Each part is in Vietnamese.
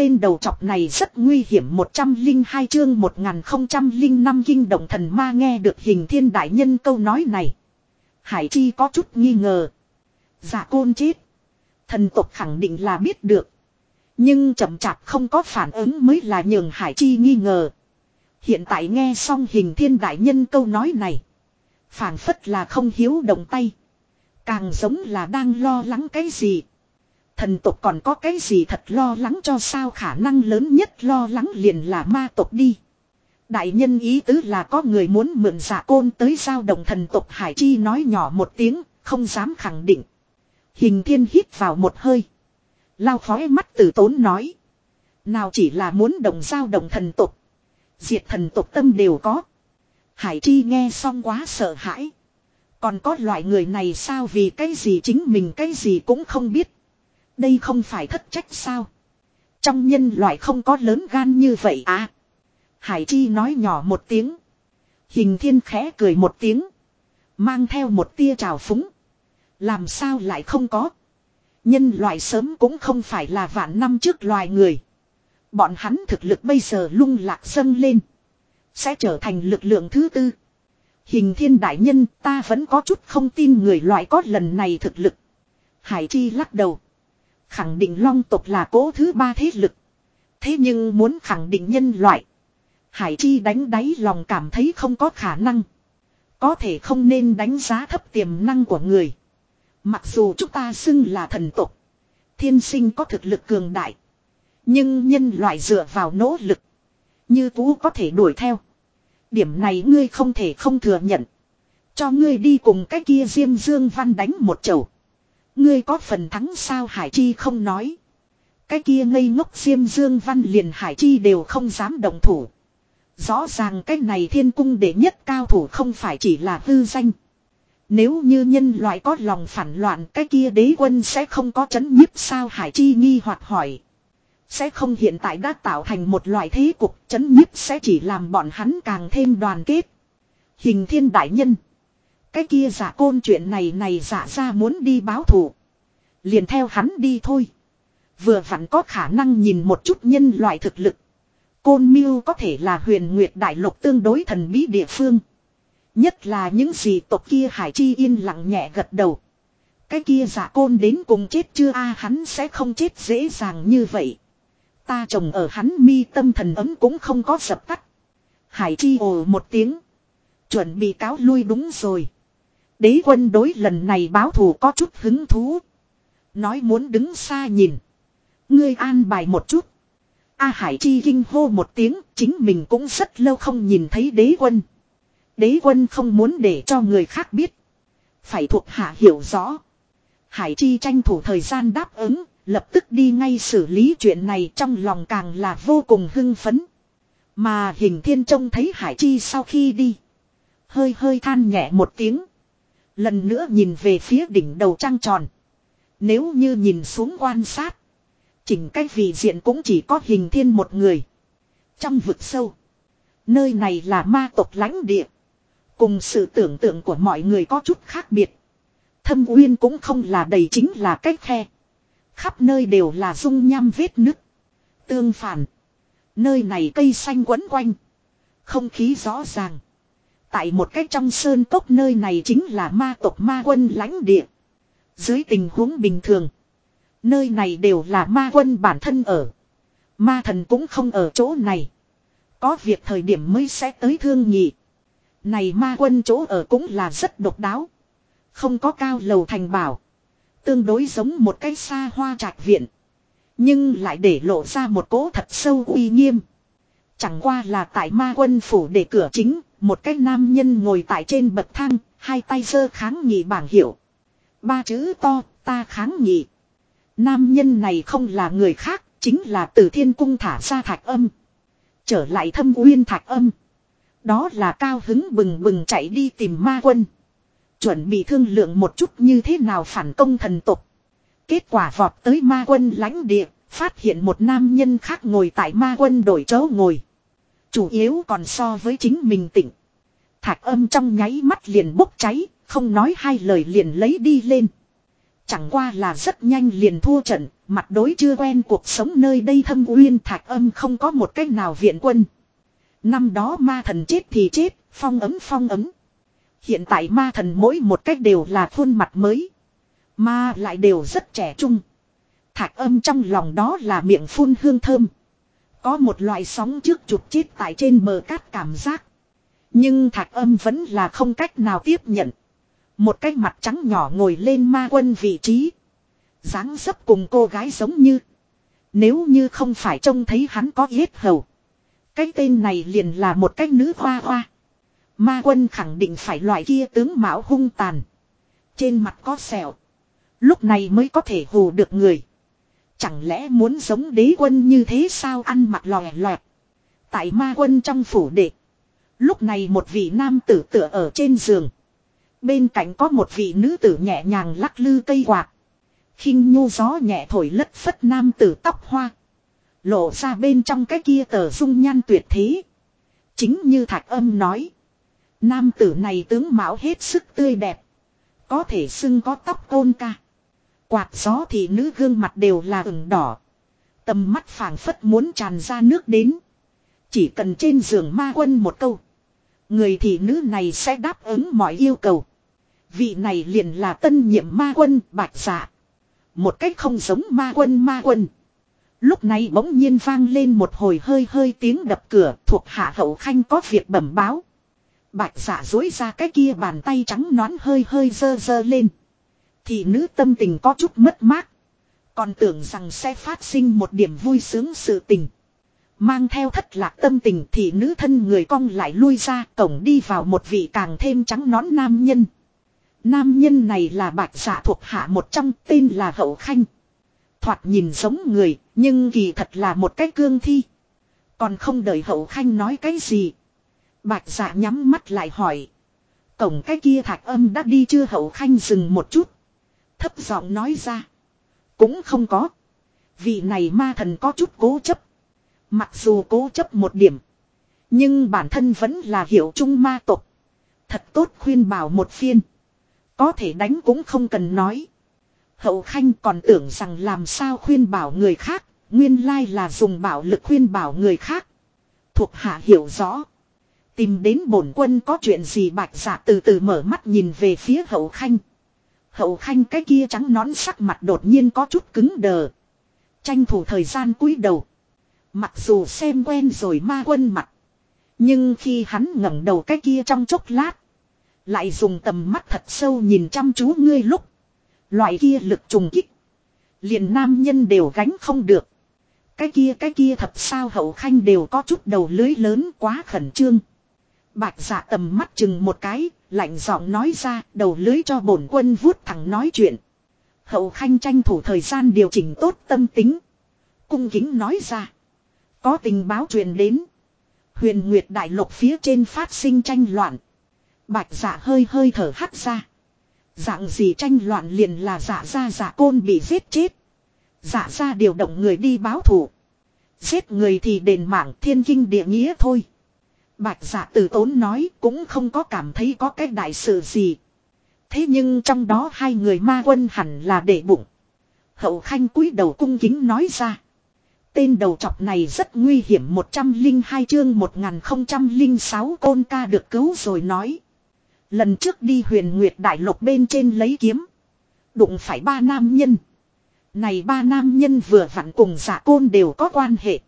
tên đầu chọc này rất nguy hiểm 102 chương 1005 kinh động thần ma nghe được hình thiên đại nhân câu nói này. Hải Chi có chút nghi ngờ. Giả côn chết. Thần tộc khẳng định là biết được. Nhưng chậm chạp không có phản ứng mới là nhường Hải Chi nghi ngờ. Hiện tại nghe xong hình thiên đại nhân câu nói này. phản phất là không hiếu động tay. Càng giống là đang lo lắng cái gì. Thần tộc còn có cái gì thật lo lắng cho sao khả năng lớn nhất lo lắng liền là ma tộc đi. Đại nhân ý tứ là có người muốn mượn giả côn tới giao động thần tộc Hải Chi nói nhỏ một tiếng, không dám khẳng định. Hình thiên hít vào một hơi. Lao khói mắt tử tốn nói. Nào chỉ là muốn đồng giao đồng thần tộc. Diệt thần tộc tâm đều có. Hải Chi nghe xong quá sợ hãi. Còn có loại người này sao vì cái gì chính mình cái gì cũng không biết. Đây không phải thất trách sao. Trong nhân loại không có lớn gan như vậy à. Hải Chi nói nhỏ một tiếng. Hình thiên khẽ cười một tiếng. Mang theo một tia trào phúng. Làm sao lại không có. Nhân loại sớm cũng không phải là vạn năm trước loài người. Bọn hắn thực lực bây giờ lung lạc dâng lên. Sẽ trở thành lực lượng thứ tư. Hình thiên đại nhân, ta vẫn có chút không tin người loại có lần này thực lực. Hải Chi lắc đầu. Khẳng định long tộc là cố thứ ba thế lực. Thế nhưng muốn khẳng định nhân loại. Hải Chi đánh đáy lòng cảm thấy không có khả năng. Có thể không nên đánh giá thấp tiềm năng của người. Mặc dù chúng ta xưng là thần tộc. Thiên sinh có thực lực cường đại. Nhưng nhân loại dựa vào nỗ lực. Như cũ có thể đuổi theo. Điểm này ngươi không thể không thừa nhận. Cho ngươi đi cùng cái kia Diêm Dương Văn đánh một chầu. Ngươi có phần thắng sao Hải Chi không nói. Cái kia ngây ngốc Diêm Dương Văn liền Hải Chi đều không dám động thủ. Rõ ràng cái này thiên cung đệ nhất cao thủ không phải chỉ là hư danh. Nếu như nhân loại có lòng phản loạn, cái kia đế quân sẽ không có chấn nhiếp sao Hải Chi nghi hoặc hỏi. Sẽ không hiện tại đã tạo thành một loại thế cục, chấn nhiếp sẽ chỉ làm bọn hắn càng thêm đoàn kết. Hình thiên đại nhân. Cái kia giả côn chuyện này này giả ra muốn đi báo thù. Liền theo hắn đi thôi. Vừa vặn có khả năng nhìn một chút nhân loại thực lực. Côn miêu có thể là huyền nguyệt đại lục tương đối thần bí địa phương. Nhất là những gì tộc kia hải chi yên lặng nhẹ gật đầu. Cái kia giả côn đến cùng chết chưa a, hắn sẽ không chết dễ dàng như vậy. Ta trồng ở hắn mi tâm thần ấm cũng không có dập tắt. Hải chi ồ một tiếng. Chuẩn bị cáo lui đúng rồi. Đế quân đối lần này báo thù có chút hứng thú. Nói muốn đứng xa nhìn. Ngươi an bài một chút. A Hải Chi kinh hô một tiếng, chính mình cũng rất lâu không nhìn thấy đế quân. Đế quân không muốn để cho người khác biết. Phải thuộc hạ hiểu rõ. Hải Chi tranh thủ thời gian đáp ứng, lập tức đi ngay xử lý chuyện này trong lòng càng là vô cùng hưng phấn. Mà hình thiên trông thấy Hải Chi sau khi đi. Hơi hơi than nhẹ một tiếng. Lần nữa nhìn về phía đỉnh đầu trăng tròn. Nếu như nhìn xuống quan sát. Chỉnh cái vị diện cũng chỉ có hình thiên một người. Trong vực sâu. Nơi này là ma tộc lãnh địa. Cùng sự tưởng tượng của mọi người có chút khác biệt. Thâm uyên cũng không là đầy chính là cách khe. Khắp nơi đều là dung nham vết nứt. Tương phản. Nơi này cây xanh quấn quanh. Không khí rõ ràng. Tại một cách trong sơn cốc nơi này chính là ma tộc ma quân lãnh địa. Dưới tình huống bình thường. Nơi này đều là ma quân bản thân ở. Ma thần cũng không ở chỗ này. Có việc thời điểm mới sẽ tới thương nhị. Này ma quân chỗ ở cũng là rất độc đáo. Không có cao lầu thành bảo. Tương đối giống một cái xa hoa trạch viện. Nhưng lại để lộ ra một cỗ thật sâu uy nghiêm. Chẳng qua là tại ma quân phủ để cửa chính, một cái nam nhân ngồi tại trên bậc thang, hai tay giơ kháng nghị bảng hiệu. Ba chữ to, ta kháng nghị. Nam nhân này không là người khác, chính là từ thiên cung thả ra thạch âm. Trở lại thâm uyên thạch âm. Đó là cao hứng bừng bừng chạy đi tìm ma quân. Chuẩn bị thương lượng một chút như thế nào phản công thần tục. Kết quả vọt tới ma quân lãnh địa, phát hiện một nam nhân khác ngồi tại ma quân đổi chỗ ngồi. Chủ yếu còn so với chính mình tỉnh. Thạch âm trong nháy mắt liền bốc cháy, không nói hai lời liền lấy đi lên. Chẳng qua là rất nhanh liền thua trận, mặt đối chưa quen cuộc sống nơi đây thâm uyên thạch âm không có một cách nào viện quân. Năm đó ma thần chết thì chết, phong ấm phong ấm. Hiện tại ma thần mỗi một cách đều là khuôn mặt mới. Mà lại đều rất trẻ trung. Thạch âm trong lòng đó là miệng phun hương thơm. Có một loại sóng trước chụp chết tại trên bờ cát cảm giác. Nhưng thạch âm vẫn là không cách nào tiếp nhận. Một cái mặt trắng nhỏ ngồi lên ma quân vị trí. dáng dấp cùng cô gái giống như. Nếu như không phải trông thấy hắn có yết hầu. Cái tên này liền là một cái nữ hoa hoa. Ma quân khẳng định phải loại kia tướng mạo hung tàn. Trên mặt có sẹo. Lúc này mới có thể hù được người. Chẳng lẽ muốn giống đế quân như thế sao ăn mặc lòe loẹt. Tại ma quân trong phủ đệ. Lúc này một vị nam tử tựa ở trên giường. Bên cạnh có một vị nữ tử nhẹ nhàng lắc lư cây quạt. khinh nhu gió nhẹ thổi lất phất nam tử tóc hoa. Lộ ra bên trong cái kia tờ dung nhan tuyệt thế. Chính như thạch âm nói. Nam tử này tướng mạo hết sức tươi đẹp. Có thể xưng có tóc côn ca. Quạt gió thì nữ gương mặt đều là ửng đỏ. Tầm mắt phảng phất muốn tràn ra nước đến. Chỉ cần trên giường ma quân một câu. Người thị nữ này sẽ đáp ứng mọi yêu cầu. Vị này liền là tân nhiệm ma quân, bạch dạ. Một cách không giống ma quân ma quân. Lúc này bỗng nhiên vang lên một hồi hơi hơi tiếng đập cửa, thuộc hạ hậu khanh có việc bẩm báo. Bạch dạ dối ra cái kia bàn tay trắng nón hơi hơi dơ dơ lên. Thì nữ tâm tình có chút mất mát. Còn tưởng rằng sẽ phát sinh một điểm vui sướng sự tình. Mang theo thất lạc tâm tình thì nữ thân người cong lại lui ra cổng đi vào một vị càng thêm trắng nón nam nhân. Nam nhân này là bạch giả thuộc hạ một trong tên là Hậu Khanh. Thoạt nhìn giống người, nhưng kỳ thật là một cái cương thi. Còn không đợi Hậu Khanh nói cái gì. Bạch giả nhắm mắt lại hỏi. Cổng cái kia thạch âm đã đi chưa Hậu Khanh dừng một chút. Thấp giọng nói ra. Cũng không có. Vị này ma thần có chút cố chấp. Mặc dù cố chấp một điểm. Nhưng bản thân vẫn là hiểu trung ma tộc. Thật tốt khuyên bảo một phiên. Có thể đánh cũng không cần nói. Hậu Khanh còn tưởng rằng làm sao khuyên bảo người khác, nguyên lai là dùng bạo lực khuyên bảo người khác. Thuộc hạ hiểu rõ. Tìm đến bổn quân có chuyện gì bạch giả từ từ mở mắt nhìn về phía hậu khanh. Hậu khanh cái kia trắng nón sắc mặt đột nhiên có chút cứng đờ. Tranh thủ thời gian cúi đầu. Mặc dù xem quen rồi ma quân mặt. Nhưng khi hắn ngẩng đầu cái kia trong chốc lát. Lại dùng tầm mắt thật sâu nhìn chăm chú ngươi lúc. Loại kia lực trùng kích. Liền nam nhân đều gánh không được. Cái kia cái kia thật sao hậu khanh đều có chút đầu lưới lớn quá khẩn trương. Bạch giả tầm mắt chừng một cái, lạnh giọng nói ra, đầu lưới cho bổn quân vuốt thẳng nói chuyện. Hậu khanh tranh thủ thời gian điều chỉnh tốt tâm tính. Cung kính nói ra. Có tình báo truyền đến. Huyền Nguyệt Đại Lục phía trên phát sinh tranh loạn. Bạch dạ hơi hơi thở hắt ra. Dạng gì tranh loạn liền là dạ ra dạ côn bị giết chết. Dạ ra điều động người đi báo thủ. Giết người thì đền mạng thiên kinh địa nghĩa thôi. Bạch dạ từ tốn nói cũng không có cảm thấy có cái đại sự gì. Thế nhưng trong đó hai người ma quân hẳn là để bụng. Hậu khanh cúi đầu cung kính nói ra. Tên đầu trọc này rất nguy hiểm 102 chương 1006 côn ca được cứu rồi nói. Lần trước đi huyền nguyệt đại lục bên trên lấy kiếm. Đụng phải ba nam nhân. Này ba nam nhân vừa vặn cùng giả côn đều có quan hệ.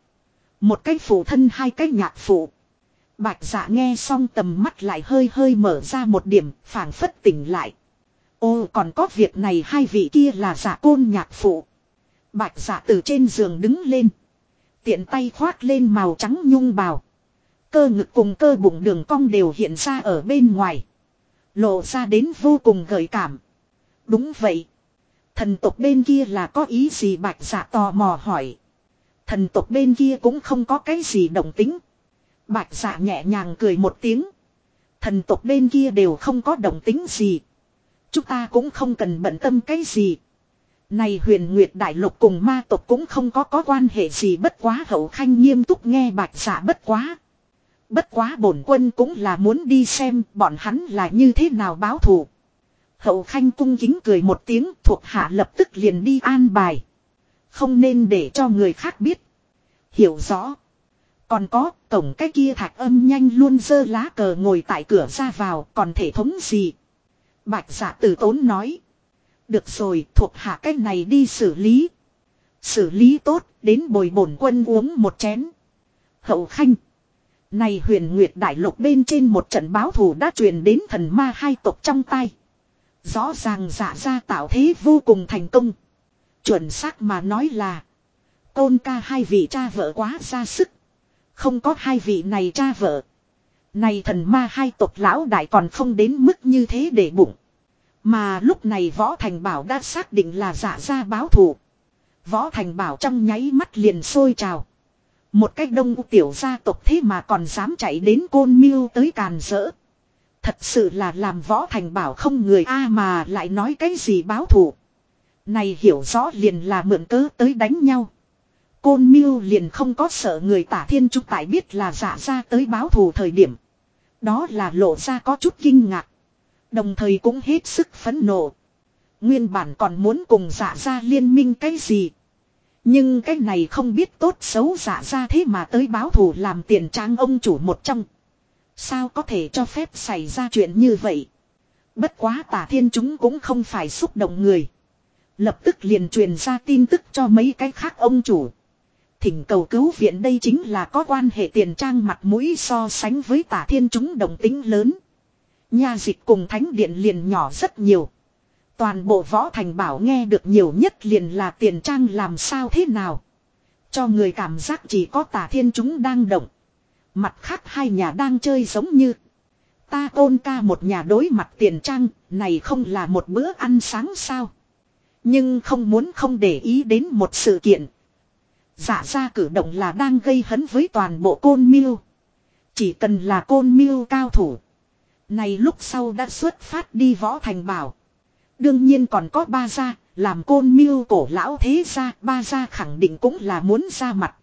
Một cái phụ thân, hai cái nhạc phụ. Bạch dạ nghe xong tầm mắt lại hơi hơi mở ra một điểm, phảng phất tỉnh lại. Ô còn có việc này hai vị kia là giả côn nhạc phụ. Bạch dạ từ trên giường đứng lên. Tiện tay khoác lên màu trắng nhung bào. Cơ ngực cùng cơ bụng đường cong đều hiện ra ở bên ngoài. Lộ ra đến vô cùng gợi cảm. Đúng vậy. Thần tộc bên kia là có ý gì bạch dạ tò mò hỏi. Thần tộc bên kia cũng không có cái gì động tính. Bạch dạ nhẹ nhàng cười một tiếng. Thần tộc bên kia đều không có động tính gì. Chúng ta cũng không cần bận tâm cái gì. Này huyền nguyệt đại lục cùng ma tộc cũng không có có quan hệ gì bất quá hậu khanh nghiêm túc nghe bạch dạ bất quá. Bất quá bổn quân cũng là muốn đi xem bọn hắn là như thế nào báo thù. Hậu khanh cung kính cười một tiếng thuộc hạ lập tức liền đi an bài. Không nên để cho người khác biết. Hiểu rõ. Còn có, tổng cái kia thạch âm nhanh luôn dơ lá cờ ngồi tại cửa ra vào, còn thể thống gì? Bạch giả tử tốn nói. Được rồi, thuộc hạ cách này đi xử lý. Xử lý tốt, đến bồi bổn quân uống một chén. Hậu khanh. Này huyền nguyệt đại lục bên trên một trận báo thù đã truyền đến thần ma hai tộc trong tay. Rõ ràng dạ giả ra tạo thế vô cùng thành công. Chuẩn xác mà nói là. Côn ca hai vị cha vợ quá ra sức. Không có hai vị này cha vợ. Này thần ma hai tộc lão đại còn không đến mức như thế để bụng. Mà lúc này Võ Thành Bảo đã xác định là giả ra báo thù. Võ Thành Bảo trong nháy mắt liền sôi trào. Một cách đông tiểu gia tộc thế mà còn dám chạy đến côn miêu tới càn rỡ. Thật sự là làm Võ Thành Bảo không người A mà lại nói cái gì báo thù. Này hiểu rõ liền là mượn cớ tới đánh nhau. Côn miêu liền không có sợ người tả thiên trúc tại biết là giả ra tới báo thù thời điểm. Đó là lộ ra có chút kinh ngạc. Đồng thời cũng hết sức phấn nộ. Nguyên bản còn muốn cùng giả ra liên minh cái gì. Nhưng cái này không biết tốt xấu giả ra thế mà tới báo thù làm tiền trang ông chủ một trong. Sao có thể cho phép xảy ra chuyện như vậy. Bất quá tả thiên chúng cũng không phải xúc động người. Lập tức liền truyền ra tin tức cho mấy cái khác ông chủ. Thỉnh cầu cứu viện đây chính là có quan hệ tiền trang mặt mũi so sánh với tả thiên chúng đồng tính lớn. Nha dịch cùng thánh điện liền nhỏ rất nhiều. Toàn bộ võ thành bảo nghe được nhiều nhất liền là tiền trang làm sao thế nào. Cho người cảm giác chỉ có tả thiên chúng đang động. Mặt khác hai nhà đang chơi giống như. Ta tôn ca một nhà đối mặt tiền trang, này không là một bữa ăn sáng sao. Nhưng không muốn không để ý đến một sự kiện. Giả ra cử động là đang gây hấn với toàn bộ côn miêu. Chỉ cần là côn miêu cao thủ. Này lúc sau đã xuất phát đi võ thành bảo. Đương nhiên còn có ba gia, làm côn miêu cổ lão thế gia, ba gia khẳng định cũng là muốn ra mặt.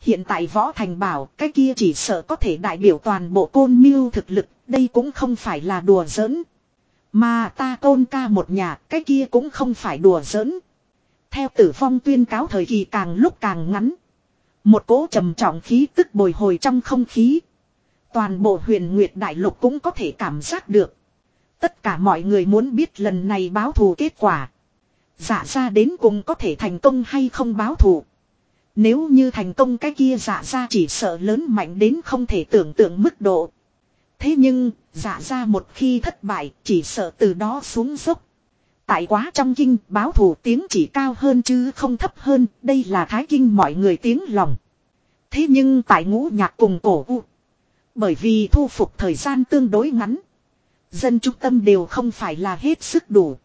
Hiện tại võ thành bảo, cái kia chỉ sợ có thể đại biểu toàn bộ côn miêu thực lực, đây cũng không phải là đùa giỡn. Mà ta côn ca một nhà, cái kia cũng không phải đùa giỡn. Theo tử phong tuyên cáo thời kỳ càng lúc càng ngắn. Một cỗ trầm trọng khí tức bồi hồi trong không khí. Toàn bộ huyền nguyệt đại lục cũng có thể cảm giác được. Tất cả mọi người muốn biết lần này báo thù kết quả. Giả ra đến cùng có thể thành công hay không báo thù. Nếu như thành công cái kia giả ra chỉ sợ lớn mạnh đến không thể tưởng tượng mức độ. Thế nhưng, giả ra một khi thất bại, chỉ sợ từ đó xuống dốc. Tại quá trong kinh, báo thù tiếng chỉ cao hơn chứ không thấp hơn, đây là thái kinh mọi người tiếng lòng. Thế nhưng tại ngũ nhạc cùng cổ u, bởi vì thu phục thời gian tương đối ngắn. Dân trung tâm đều không phải là hết sức đủ.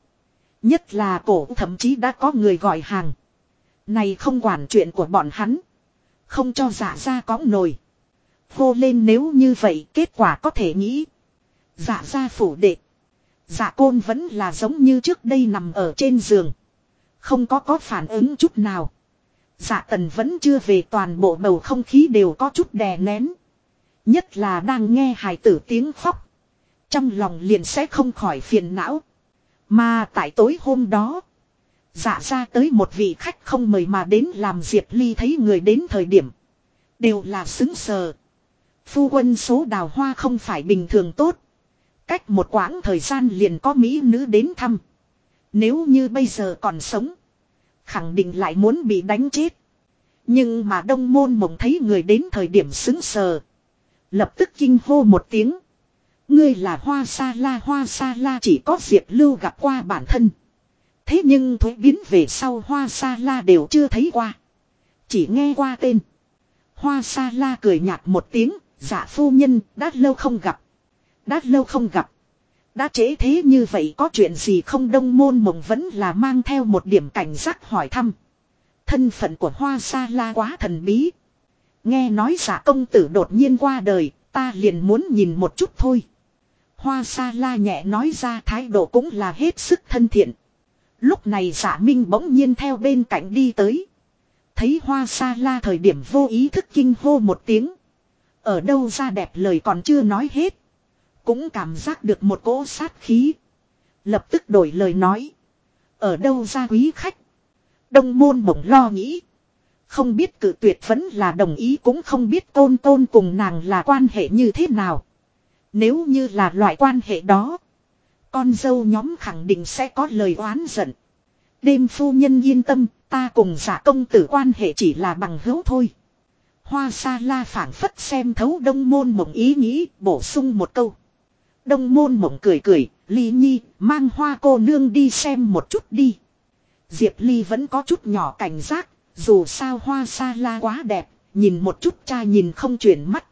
Nhất là cổ thậm chí đã có người gọi hàng. Này không quản chuyện của bọn hắn. Không cho giả ra có nồi. vô lên nếu như vậy kết quả có thể nghĩ. Giả ra phủ đệ dạ côn vẫn là giống như trước đây nằm ở trên giường. Không có có phản ứng chút nào. Dạ tần vẫn chưa về toàn bộ bầu không khí đều có chút đè nén. Nhất là đang nghe hài tử tiếng khóc. Trong lòng liền sẽ không khỏi phiền não. Mà tại tối hôm đó. Dạ ra tới một vị khách không mời mà đến làm Diệp Ly thấy người đến thời điểm. Đều là xứng sờ. Phu quân số đào hoa không phải bình thường tốt. Cách một quãng thời gian liền có mỹ nữ đến thăm. Nếu như bây giờ còn sống. Khẳng định lại muốn bị đánh chết. Nhưng mà đông môn mộng thấy người đến thời điểm xứng sờ. Lập tức kinh hô một tiếng. Ngươi là hoa sa la hoa sa la chỉ có diệp lưu gặp qua bản thân. Thế nhưng thuế biến về sau hoa sa la đều chưa thấy qua. Chỉ nghe qua tên. Hoa sa la cười nhạt một tiếng, dạ phu nhân, đã lâu không gặp. Đã lâu không gặp. Đã chế thế như vậy có chuyện gì không đông môn mộng vẫn là mang theo một điểm cảnh giác hỏi thăm. Thân phận của hoa sa la quá thần bí. Nghe nói giả công tử đột nhiên qua đời, ta liền muốn nhìn một chút thôi. Hoa sa la nhẹ nói ra thái độ cũng là hết sức thân thiện. Lúc này giả minh bỗng nhiên theo bên cạnh đi tới. Thấy hoa sa la thời điểm vô ý thức kinh hô một tiếng. Ở đâu ra đẹp lời còn chưa nói hết. Cũng cảm giác được một cỗ sát khí. Lập tức đổi lời nói. Ở đâu ra quý khách? Đông môn mộng lo nghĩ. Không biết cự tuyệt vẫn là đồng ý cũng không biết tôn tôn cùng nàng là quan hệ như thế nào. Nếu như là loại quan hệ đó. Con dâu nhóm khẳng định sẽ có lời oán giận. Đêm phu nhân yên tâm, ta cùng giả công tử quan hệ chỉ là bằng hữu thôi. Hoa sa la phảng phất xem thấu đông môn mộng ý nghĩ, bổ sung một câu. Đông môn mộng cười cười, ly nhi, mang hoa cô nương đi xem một chút đi. Diệp ly vẫn có chút nhỏ cảnh giác, dù sao hoa sa la quá đẹp, nhìn một chút cha nhìn không chuyển mắt.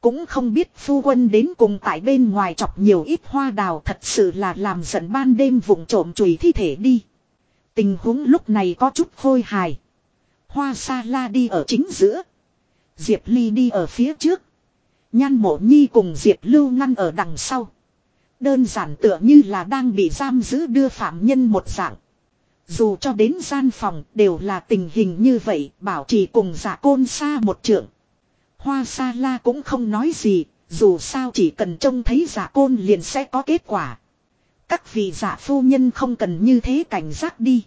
Cũng không biết phu quân đến cùng tại bên ngoài chọc nhiều ít hoa đào thật sự là làm giận ban đêm vùng trộm chùi thi thể đi. Tình huống lúc này có chút khôi hài. Hoa sa la đi ở chính giữa. Diệp Ly đi ở phía trước. Nhan mộ nhi cùng Diệp Lưu ngăn ở đằng sau. Đơn giản tựa như là đang bị giam giữ đưa phạm nhân một dạng. Dù cho đến gian phòng đều là tình hình như vậy bảo trì cùng giả côn xa một trượng. Hoa sa la cũng không nói gì, dù sao chỉ cần trông thấy giả côn liền sẽ có kết quả. Các vị giả phu nhân không cần như thế cảnh giác đi.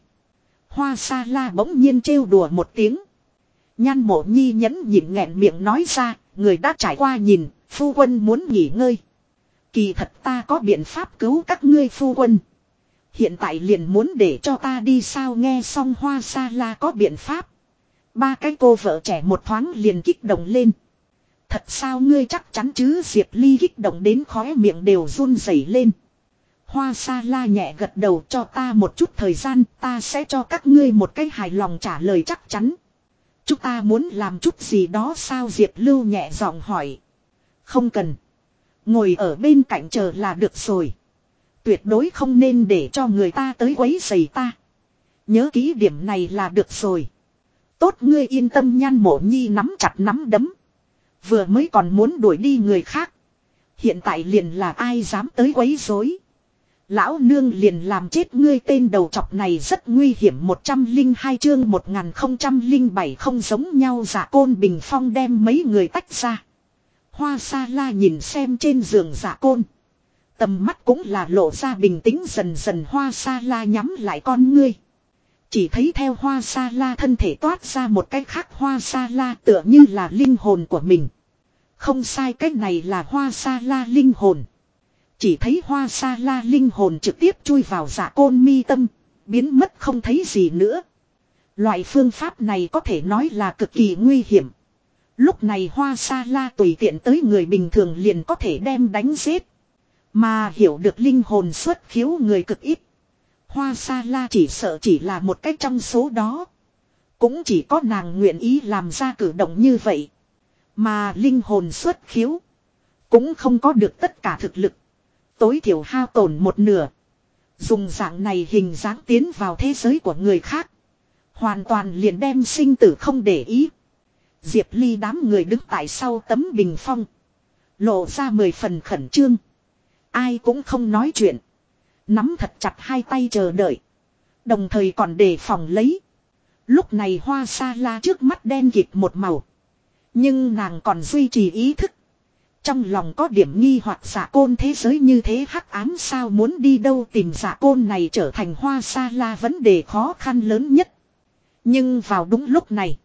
Hoa sa la bỗng nhiên trêu đùa một tiếng. Nhan mộ nhi nhẫn nhịn nghẹn miệng nói ra, người đã trải qua nhìn, phu quân muốn nghỉ ngơi. Kỳ thật ta có biện pháp cứu các ngươi phu quân. Hiện tại liền muốn để cho ta đi sao nghe xong hoa sa la có biện pháp. Ba cái cô vợ trẻ một thoáng liền kích động lên. Thật sao ngươi chắc chắn chứ Diệp Ly kích động đến khóe miệng đều run rẩy lên. Hoa sa la nhẹ gật đầu cho ta một chút thời gian ta sẽ cho các ngươi một cái hài lòng trả lời chắc chắn. Chúng ta muốn làm chút gì đó sao Diệp Lưu nhẹ giọng hỏi. Không cần. Ngồi ở bên cạnh chờ là được rồi. Tuyệt đối không nên để cho người ta tới quấy rầy ta. Nhớ kỹ điểm này là được rồi. Tốt ngươi yên tâm nhan mộ nhi nắm chặt nắm đấm. Vừa mới còn muốn đuổi đi người khác. Hiện tại liền là ai dám tới quấy rối. Lão nương liền làm chết ngươi tên đầu chọc này rất nguy hiểm 102 chương 1007 không giống nhau giả côn bình phong đem mấy người tách ra. Hoa sa la nhìn xem trên giường giả côn. Tầm mắt cũng là lộ ra bình tĩnh dần dần hoa sa la nhắm lại con ngươi. Chỉ thấy theo hoa sa la thân thể toát ra một cái khác hoa sa la tựa như là linh hồn của mình. Không sai cách này là hoa sa la linh hồn. Chỉ thấy hoa sa la linh hồn trực tiếp chui vào giả côn mi tâm, biến mất không thấy gì nữa. Loại phương pháp này có thể nói là cực kỳ nguy hiểm. Lúc này hoa sa la tùy tiện tới người bình thường liền có thể đem đánh giết. Mà hiểu được linh hồn xuất khiếu người cực ít. Hoa sa la chỉ sợ chỉ là một cách trong số đó. Cũng chỉ có nàng nguyện ý làm ra cử động như vậy. Mà linh hồn xuất khiếu. Cũng không có được tất cả thực lực. Tối thiểu hao tổn một nửa. Dùng dạng này hình dáng tiến vào thế giới của người khác. Hoàn toàn liền đem sinh tử không để ý. Diệp Ly đám người đứng tại sau tấm bình phong. Lộ ra mười phần khẩn trương. Ai cũng không nói chuyện. Nắm thật chặt hai tay chờ đợi. Đồng thời còn đề phòng lấy. Lúc này hoa sa la trước mắt đen kịt một màu. Nhưng nàng còn duy trì ý thức. Trong lòng có điểm nghi hoặc giả côn thế giới như thế hắc ám sao muốn đi đâu tìm giả côn này trở thành hoa sa la vấn đề khó khăn lớn nhất. Nhưng vào đúng lúc này.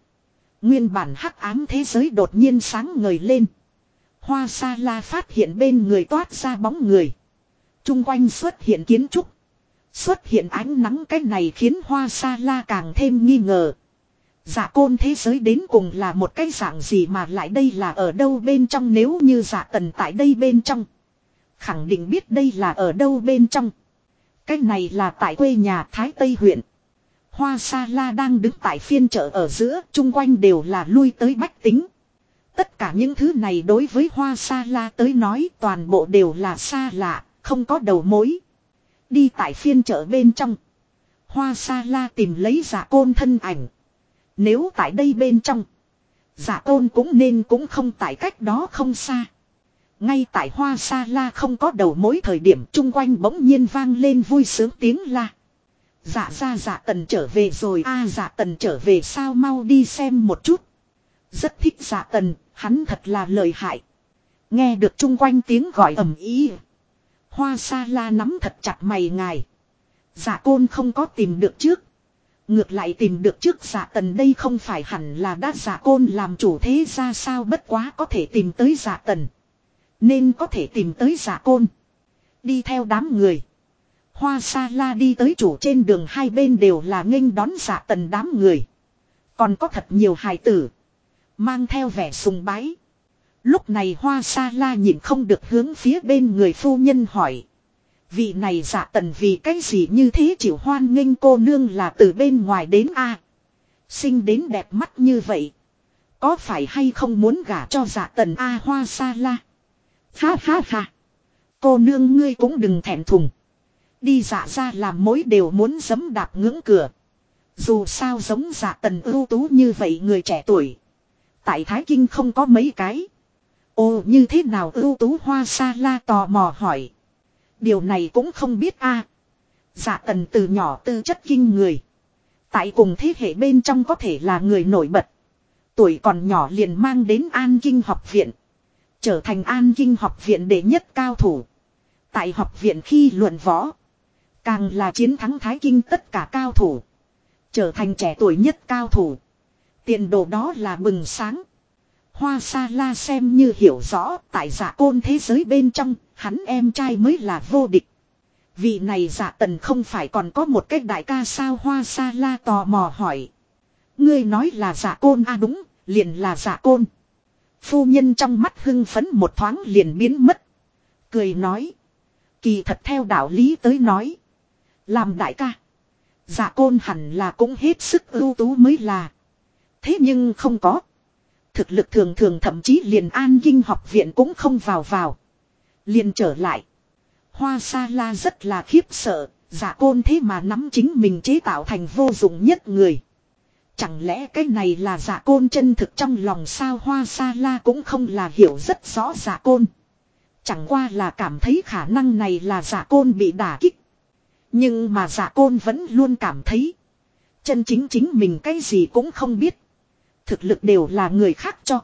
Nguyên bản hắc ám thế giới đột nhiên sáng ngời lên. Hoa sa la phát hiện bên người toát ra bóng người. Trung quanh xuất hiện kiến trúc. Xuất hiện ánh nắng cái này khiến hoa sa la càng thêm nghi ngờ. Giả côn thế giới đến cùng là một cái dạng gì mà lại đây là ở đâu bên trong nếu như giả tần tại đây bên trong. Khẳng định biết đây là ở đâu bên trong. Cái này là tại quê nhà Thái Tây huyện. Hoa Sa La đang đứng tại phiên chợ ở giữa, chung quanh đều là lui tới bách tính. Tất cả những thứ này đối với Hoa Sa La tới nói toàn bộ đều là xa lạ, không có đầu mối. Đi tại phiên chợ bên trong. Hoa Sa La tìm lấy giả côn thân ảnh. Nếu tại đây bên trong. Giả tôn cũng nên cũng không tại cách đó không xa. Ngay tại hoa sa la không có đầu mối thời điểm chung quanh bỗng nhiên vang lên vui sướng tiếng la. Dạ ra dạ tần trở về rồi a à, dạ tần trở về sao mau đi xem một chút. Rất thích dạ tần, hắn thật là lợi hại. Nghe được chung quanh tiếng gọi ầm ý. Hoa sa la nắm thật chặt mày ngài. Giả côn không có tìm được trước. Ngược lại tìm được trước giả tần đây không phải hẳn là đã giả côn làm chủ thế ra sao bất quá có thể tìm tới giả tần. Nên có thể tìm tới giả côn. Đi theo đám người. Hoa sa la đi tới chủ trên đường hai bên đều là nghênh đón giả tần đám người. Còn có thật nhiều hài tử. Mang theo vẻ sùng bái. Lúc này hoa sa la nhìn không được hướng phía bên người phu nhân hỏi. Vị này giả tần vì cái gì như thế chịu hoan nghênh cô nương là từ bên ngoài đến a Sinh đến đẹp mắt như vậy. Có phải hay không muốn gả cho giả tần a hoa sa la. Ha ha ha. Cô nương ngươi cũng đừng thẹn thùng. Đi dạ ra làm mối đều muốn dấm đạp ngưỡng cửa. Dù sao giống dạ tần ưu tú như vậy người trẻ tuổi. Tại Thái Kinh không có mấy cái. Ồ, như thế nào ưu tú hoa sa la tò mò hỏi. Điều này cũng không biết a. Dạ tần từ nhỏ tư chất kinh người. Tại cùng thế hệ bên trong có thể là người nổi bật. Tuổi còn nhỏ liền mang đến an kinh học viện. Trở thành an kinh học viện đệ nhất cao thủ. Tại học viện khi luận võ. Càng là chiến thắng thái kinh tất cả cao thủ. Trở thành trẻ tuổi nhất cao thủ. Tiền đồ đó là bừng sáng. Hoa sa la xem như hiểu rõ tại giả côn thế giới bên trong, hắn em trai mới là vô địch. Vị này giả tần không phải còn có một cách đại ca sao hoa sa la tò mò hỏi. Ngươi nói là giả côn a à đúng, liền là giả côn. Phu nhân trong mắt hưng phấn một thoáng liền biến mất. Cười nói. Kỳ thật theo đạo lý tới nói. Làm đại ca. Giả côn hẳn là cũng hết sức ưu tú mới là. Thế nhưng không có. Thực lực thường thường thậm chí liền an kinh học viện cũng không vào vào. Liền trở lại. Hoa sa la rất là khiếp sợ. Giả côn thế mà nắm chính mình chế tạo thành vô dụng nhất người. Chẳng lẽ cái này là giả côn chân thực trong lòng sao hoa sa la cũng không là hiểu rất rõ giả côn. Chẳng qua là cảm thấy khả năng này là giả côn bị đả kích. Nhưng mà giả côn vẫn luôn cảm thấy. Chân chính chính mình cái gì cũng không biết. Thực lực đều là người khác cho.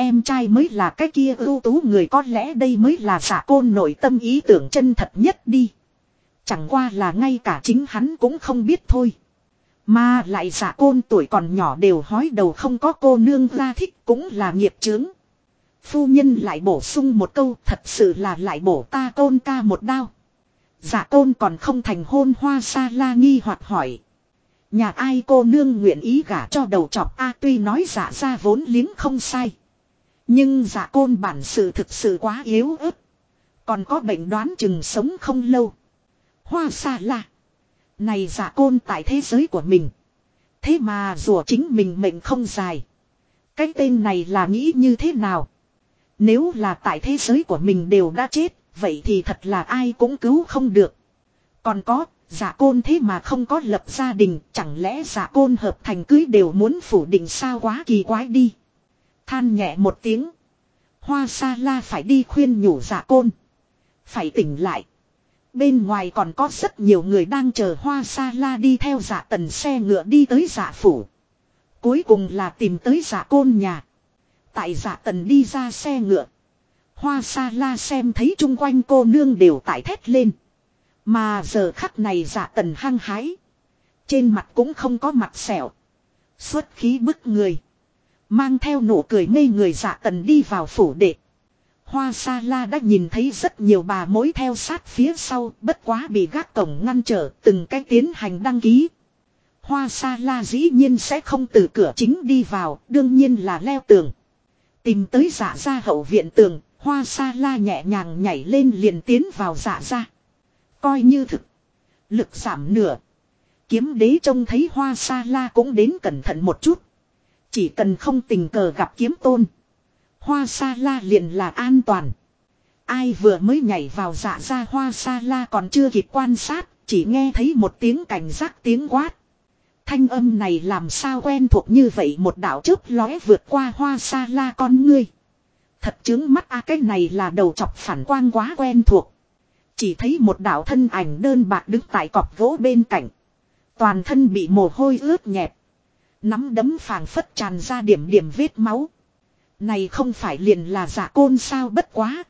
Em trai mới là cái kia ưu tú người có lẽ đây mới là giả côn nội tâm ý tưởng chân thật nhất đi. Chẳng qua là ngay cả chính hắn cũng không biết thôi. Mà lại giả côn tuổi còn nhỏ đều hói đầu không có cô nương ra thích cũng là nghiệp chướng. Phu nhân lại bổ sung một câu, thật sự là lại bổ ta côn ca một đao. Giả côn còn không thành hôn hoa sa la nghi hoặc hỏi. Nhà ai cô nương nguyện ý gả cho đầu chọc A tuy nói giả ra vốn liếng không sai. Nhưng giả côn bản sự thực sự quá yếu ớt. Còn có bệnh đoán chừng sống không lâu. Hoa xa là, Này giả côn tại thế giới của mình. Thế mà rùa chính mình mệnh không dài. Cái tên này là nghĩ như thế nào? Nếu là tại thế giới của mình đều đã chết, vậy thì thật là ai cũng cứu không được. Còn có, giả côn thế mà không có lập gia đình, chẳng lẽ giả côn hợp thành cưới đều muốn phủ định sao quá kỳ quái đi. Than nhẹ một tiếng. Hoa sa la phải đi khuyên nhủ giả côn. Phải tỉnh lại. Bên ngoài còn có rất nhiều người đang chờ hoa sa la đi theo giả tần xe ngựa đi tới giả phủ. Cuối cùng là tìm tới giả côn nhà. Tại giả tần đi ra xe ngựa. Hoa sa la xem thấy chung quanh cô nương đều tại thét lên. Mà giờ khắc này giả tần hăng hái. Trên mặt cũng không có mặt sẹo. Xuất khí bức người. Mang theo nụ cười ngây người dạ tần đi vào phủ đệ. Hoa sa la đã nhìn thấy rất nhiều bà mối theo sát phía sau, bất quá bị gác cổng ngăn trở, từng cách tiến hành đăng ký. Hoa sa la dĩ nhiên sẽ không từ cửa chính đi vào, đương nhiên là leo tường. Tìm tới dạ giả ra hậu viện tường, hoa sa la nhẹ nhàng nhảy lên liền tiến vào dạ giả ra. Coi như thực. Lực giảm nửa. Kiếm đế trông thấy hoa sa la cũng đến cẩn thận một chút. Chỉ cần không tình cờ gặp kiếm tôn. Hoa sa la liền là an toàn. Ai vừa mới nhảy vào dạ ra hoa sa la còn chưa kịp quan sát. Chỉ nghe thấy một tiếng cảnh giác tiếng quát. Thanh âm này làm sao quen thuộc như vậy một đạo chớp lóe vượt qua hoa sa la con ngươi. Thật chứng mắt a, cái này là đầu chọc phản quang quá quen thuộc. Chỉ thấy một đạo thân ảnh đơn bạc đứng tại cọc gỗ bên cạnh. Toàn thân bị mồ hôi ướt nhẹp. Nắm đấm phàng phất tràn ra điểm điểm vết máu. Này không phải liền là giả côn sao bất quá.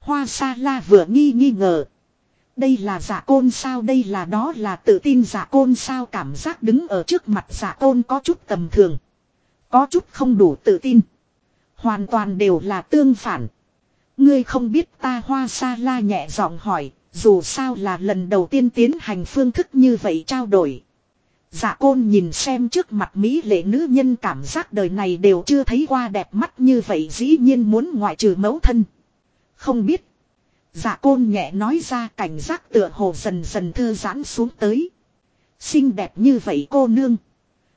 Hoa sa la vừa nghi nghi ngờ. Đây là giả côn sao đây là đó là tự tin giả côn sao cảm giác đứng ở trước mặt giả côn có chút tầm thường. Có chút không đủ tự tin. Hoàn toàn đều là tương phản. Ngươi không biết ta hoa sa la nhẹ giọng hỏi, dù sao là lần đầu tiên tiến hành phương thức như vậy trao đổi. Dạ côn nhìn xem trước mặt Mỹ lệ nữ nhân cảm giác đời này đều chưa thấy qua đẹp mắt như vậy, dĩ nhiên muốn ngoại trừ mẫu thân. Không biết. Dạ côn nhẹ nói ra, cảnh giác tựa hồ dần dần thư giãn xuống tới. Xinh đẹp như vậy cô nương.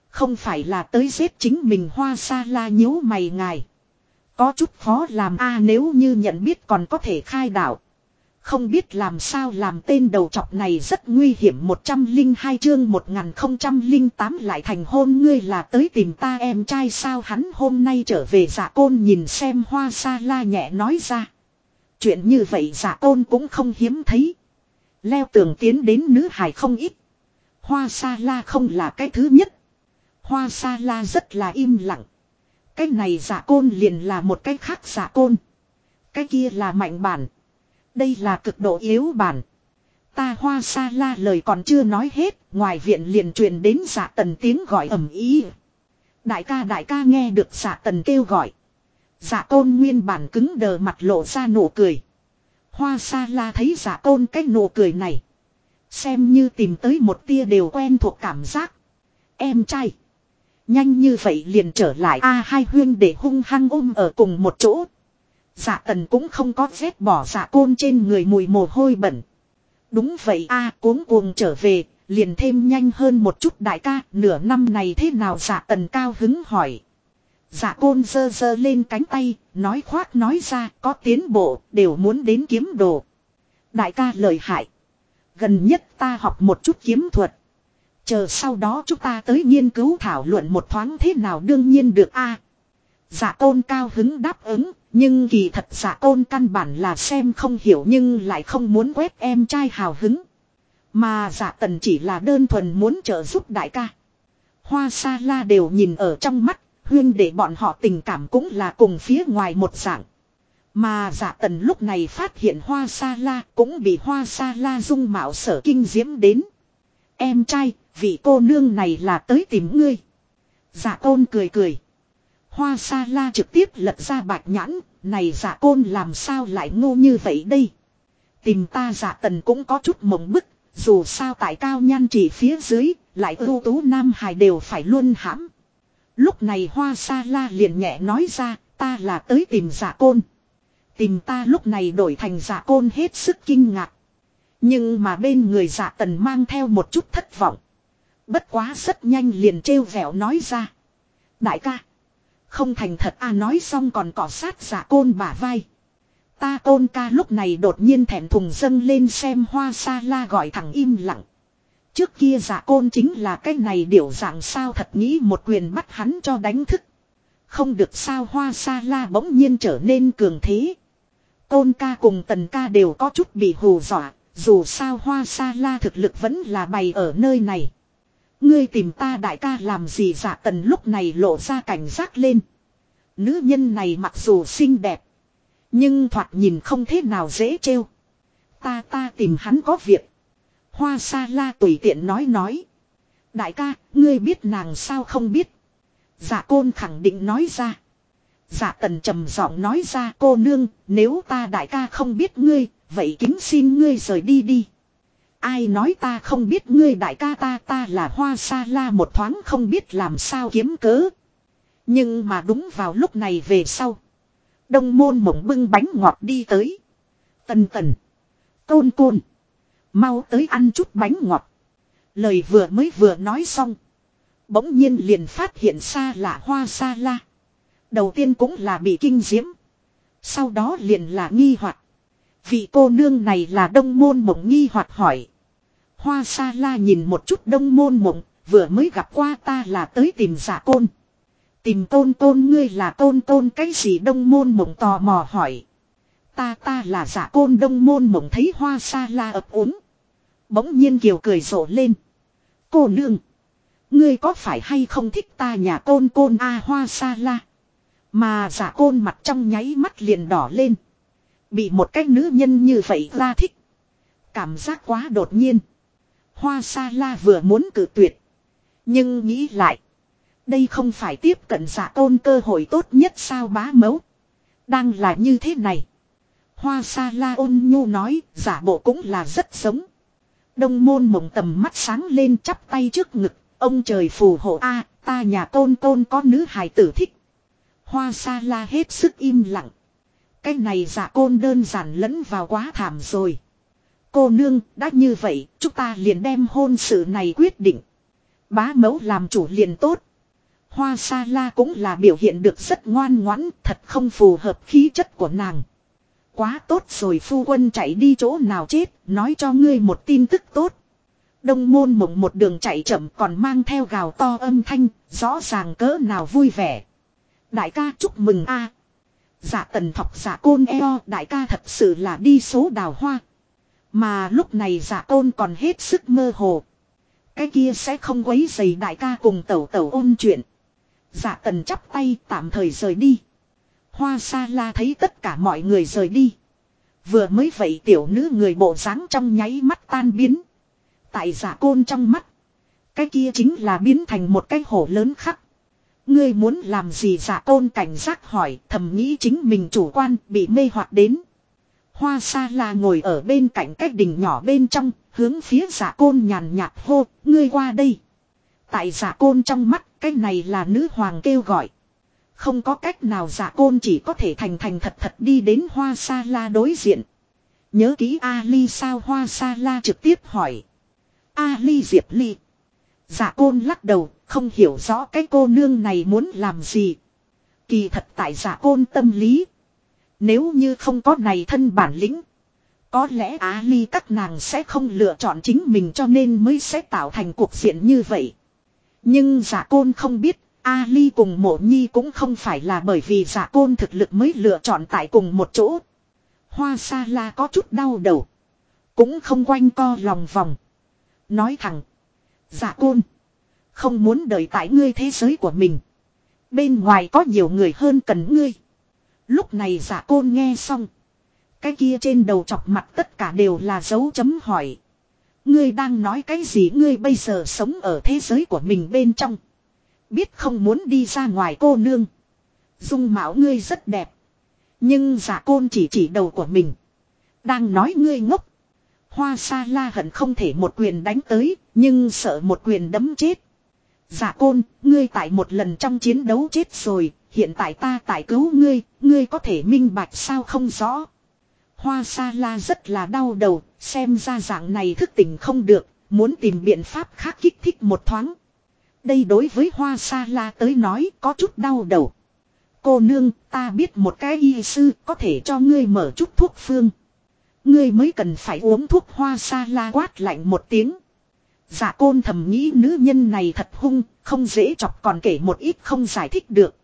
Không phải là tới giết chính mình hoa sa la nhíu mày ngài. Có chút khó làm a à, nếu như nhận biết còn có thể khai đạo. Không biết làm sao làm tên đầu chọc này rất nguy hiểm 102 chương 1008 lại thành hôn ngươi là tới tìm ta em trai sao hắn hôm nay trở về giả côn nhìn xem hoa sa la nhẹ nói ra. Chuyện như vậy giả côn cũng không hiếm thấy. Leo tường tiến đến nữ hải không ít. Hoa sa la không là cái thứ nhất. Hoa sa la rất là im lặng. Cái này giả côn liền là một cái khác giả côn. Cái kia là mạnh bản. Đây là cực độ yếu bản. Ta hoa sa la lời còn chưa nói hết, ngoài viện liền truyền đến giả tần tiếng gọi ầm ý. Đại ca đại ca nghe được giả tần kêu gọi. Giả tôn nguyên bản cứng đờ mặt lộ ra nụ cười. Hoa sa la thấy giả tôn cái nụ cười này. Xem như tìm tới một tia đều quen thuộc cảm giác. Em trai. Nhanh như vậy liền trở lại a hai huyên để hung hăng ôm ở cùng một chỗ. Dạ tần cũng không có vết bỏ dạ côn trên người mùi mồ hôi bẩn. Đúng vậy a cuống cuồng trở về, liền thêm nhanh hơn một chút đại ca, nửa năm này thế nào dạ tần cao hứng hỏi. Dạ côn dơ dơ lên cánh tay, nói khoác nói ra, có tiến bộ, đều muốn đến kiếm đồ. Đại ca lời hại. Gần nhất ta học một chút kiếm thuật. Chờ sau đó chúng ta tới nghiên cứu thảo luận một thoáng thế nào đương nhiên được a. Dạ tôn cao hứng đáp ứng, nhưng kỳ thật dạ tôn căn bản là xem không hiểu nhưng lại không muốn quét em trai hào hứng. Mà dạ tần chỉ là đơn thuần muốn trợ giúp đại ca. Hoa sa la đều nhìn ở trong mắt, huyên để bọn họ tình cảm cũng là cùng phía ngoài một dạng. Mà dạ tần lúc này phát hiện hoa sa la cũng bị hoa sa la dung mạo sở kinh diễm đến. Em trai, vị cô nương này là tới tìm ngươi. Dạ tôn cười cười. Hoa sa la trực tiếp lật ra bạch nhãn, này giả côn làm sao lại ngu như vậy đây. Tìm ta giả tần cũng có chút mộng bức, dù sao tại cao nhan chỉ phía dưới, lại ưu tú nam hài đều phải luôn hãm. Lúc này hoa sa la liền nhẹ nói ra, ta là tới tìm giả côn. Tìm ta lúc này đổi thành giả côn hết sức kinh ngạc. Nhưng mà bên người giả tần mang theo một chút thất vọng. Bất quá rất nhanh liền trêu vẻo nói ra. Đại ca. Không thành thật a nói xong còn cỏ sát giả côn bả vai. Ta côn ca lúc này đột nhiên thẹn thùng dâng lên xem hoa sa la gọi thẳng im lặng. Trước kia giả côn chính là cái này điều dạng sao thật nghĩ một quyền bắt hắn cho đánh thức. Không được sao hoa sa la bỗng nhiên trở nên cường thế. Côn ca cùng tần ca đều có chút bị hù dọa, dù sao hoa sa la thực lực vẫn là bày ở nơi này. Ngươi tìm ta đại ca làm gì dạ tần lúc này lộ ra cảnh giác lên. Nữ nhân này mặc dù xinh đẹp. Nhưng thoạt nhìn không thế nào dễ trêu. Ta ta tìm hắn có việc. Hoa sa la tùy tiện nói nói. Đại ca, ngươi biết nàng sao không biết. giả côn khẳng định nói ra. giả tần trầm giọng nói ra cô nương, nếu ta đại ca không biết ngươi, vậy kính xin ngươi rời đi đi. Ai nói ta không biết, ngươi đại ca ta ta là hoa sa la, một thoáng không biết làm sao kiếm cớ. Nhưng mà đúng vào lúc này về sau. Đông môn mộng bưng bánh ngọt đi tới. Tần tần. Côn côn. Mau tới ăn chút bánh ngọt. Lời vừa mới vừa nói xong. Bỗng nhiên liền phát hiện xa là hoa sa la. Đầu tiên cũng là bị kinh diễm. Sau đó liền là nghi hoặc Vị cô nương này là đông môn mộng nghi hoặc hỏi. Hoa sa la nhìn một chút đông môn mộng, vừa mới gặp qua ta là tới tìm giả côn. Tìm tôn tôn ngươi là tôn tôn cái gì đông môn mộng tò mò hỏi. Ta ta là giả côn đông môn mộng thấy hoa sa la ập úng. Bỗng nhiên kiều cười rộ lên. Cô nương. Ngươi có phải hay không thích ta nhà côn côn a hoa sa la. Mà giả côn mặt trong nháy mắt liền đỏ lên. Bị một cái nữ nhân như vậy ra thích. Cảm giác quá đột nhiên. Hoa sa la vừa muốn cử tuyệt. Nhưng nghĩ lại. Đây không phải tiếp cận giả tôn cơ hội tốt nhất sao bá mẫu. Đang là như thế này. Hoa sa la ôn nhu nói, giả bộ cũng là rất giống. Đông môn mộng tầm mắt sáng lên chắp tay trước ngực. Ông trời phù hộ a, ta nhà tôn tôn có nữ hài tử thích. Hoa sa la hết sức im lặng. Cái này giả côn đơn giản lẫn vào quá thảm rồi. Cô nương, đã như vậy, chúng ta liền đem hôn sự này quyết định. Bá mẫu làm chủ liền tốt. Hoa sa la cũng là biểu hiện được rất ngoan ngoãn, thật không phù hợp khí chất của nàng. Quá tốt rồi phu quân chạy đi chỗ nào chết, nói cho ngươi một tin tức tốt. Đông môn mộng một đường chạy chậm còn mang theo gào to âm thanh, rõ ràng cỡ nào vui vẻ. Đại ca chúc mừng a Dạ tần thọc dạ côn eo đại ca thật sự là đi số đào hoa. Mà lúc này giả tôn còn hết sức mơ hồ. Cái kia sẽ không quấy dày đại ca cùng tẩu tẩu ôn chuyện. giả tần chắp tay tạm thời rời đi. Hoa sa la thấy tất cả mọi người rời đi. Vừa mới vậy tiểu nữ người bộ dáng trong nháy mắt tan biến. Tại giả côn trong mắt. Cái kia chính là biến thành một cái hổ lớn khắc. Ngươi muốn làm gì giả côn cảnh giác hỏi, thầm nghĩ chính mình chủ quan, bị mê hoặc đến. Hoa sa la ngồi ở bên cạnh cái đỉnh nhỏ bên trong, hướng phía giả côn nhàn nhạt hô, ngươi qua đây. Tại giả côn trong mắt, cái này là nữ hoàng kêu gọi. Không có cách nào giả côn chỉ có thể thành thành thật thật đi đến hoa sa la đối diện. Nhớ ký Ali sao hoa sa la trực tiếp hỏi. Ali Diệp Ly. Giả côn lắc đầu, không hiểu rõ cái cô nương này muốn làm gì. Kỳ thật tại giả côn tâm lý. Nếu như không có này thân bản lĩnh. Có lẽ Á Ly các nàng sẽ không lựa chọn chính mình cho nên mới sẽ tạo thành cuộc diện như vậy. Nhưng giả côn không biết, A Ly cùng mộ nhi cũng không phải là bởi vì giả côn thực lực mới lựa chọn tại cùng một chỗ. Hoa sa la có chút đau đầu. Cũng không quanh co lòng vòng. Nói thẳng. Giả côn. Không muốn đợi tại ngươi thế giới của mình. Bên ngoài có nhiều người hơn cần ngươi. Lúc này giả côn nghe xong. Cái kia trên đầu chọc mặt tất cả đều là dấu chấm hỏi. Ngươi đang nói cái gì ngươi bây giờ sống ở thế giới của mình bên trong. Biết không muốn đi ra ngoài cô nương. Dung mạo ngươi rất đẹp. Nhưng giả côn chỉ chỉ đầu của mình. Đang nói ngươi ngốc. Hoa sa la hận không thể một quyền đánh tới. Nhưng sợ một quyền đấm chết. Giả côn, ngươi tại một lần trong chiến đấu chết rồi. Hiện tại ta tại cứu ngươi. Ngươi có thể minh bạch sao không rõ. Hoa sa la rất là đau đầu. Xem ra dạng này thức tỉnh không được. Muốn tìm biện pháp khác kích thích một thoáng. Đây đối với hoa sa la tới nói có chút đau đầu. Cô nương, ta biết một cái y sư có thể cho ngươi mở chút thuốc phương. Ngươi mới cần phải uống thuốc hoa sa la quát lạnh một tiếng. Dạ côn thầm nghĩ nữ nhân này thật hung, không dễ chọc còn kể một ít không giải thích được.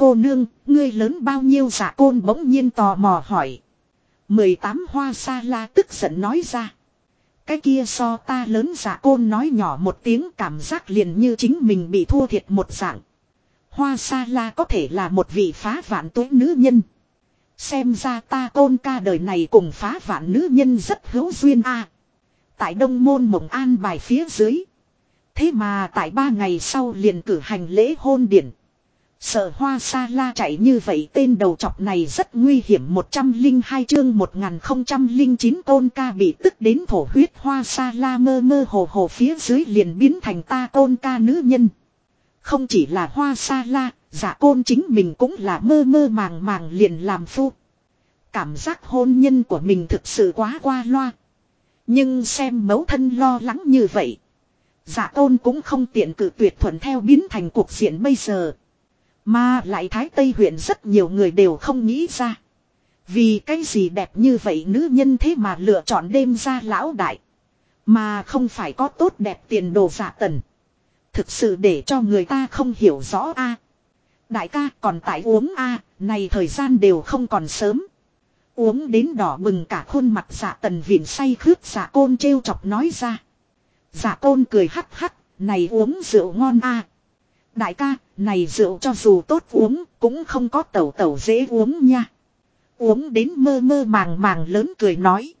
Cô nương, ngươi lớn bao nhiêu dạ côn bỗng nhiên tò mò hỏi. 18 hoa sa la tức giận nói ra. Cái kia so ta lớn dạ côn nói nhỏ một tiếng cảm giác liền như chính mình bị thua thiệt một dạng. Hoa sa la có thể là một vị phá vạn tuế nữ nhân. Xem ra ta côn ca đời này cùng phá vạn nữ nhân rất hữu duyên a. Tại đông môn mộng an bài phía dưới. Thế mà tại ba ngày sau liền cử hành lễ hôn điển. Sợ hoa sa la chạy như vậy tên đầu chọc này rất nguy hiểm 102 chương 1009 tôn ca bị tức đến thổ huyết hoa sa la mơ mơ hồ hồ phía dưới liền biến thành ta tôn ca nữ nhân. Không chỉ là hoa sa la, giả côn chính mình cũng là mơ mơ màng màng liền làm phu. Cảm giác hôn nhân của mình thực sự quá qua loa. Nhưng xem mấu thân lo lắng như vậy. Giả tôn cũng không tiện cử tuyệt thuận theo biến thành cuộc diện bây giờ. Mà lại Thái Tây huyện rất nhiều người đều không nghĩ ra. Vì cái gì đẹp như vậy nữ nhân thế mà lựa chọn đêm ra lão đại. Mà không phải có tốt đẹp tiền đồ giả tần. Thực sự để cho người ta không hiểu rõ a. Đại ca còn tại uống a, này thời gian đều không còn sớm. Uống đến đỏ bừng cả khuôn mặt giả tần vịn say khướt giả côn trêu chọc nói ra. Giả côn cười hắc hắc, này uống rượu ngon a. Đại ca, này rượu cho dù tốt uống, cũng không có tẩu tẩu dễ uống nha. Uống đến mơ mơ màng màng lớn cười nói.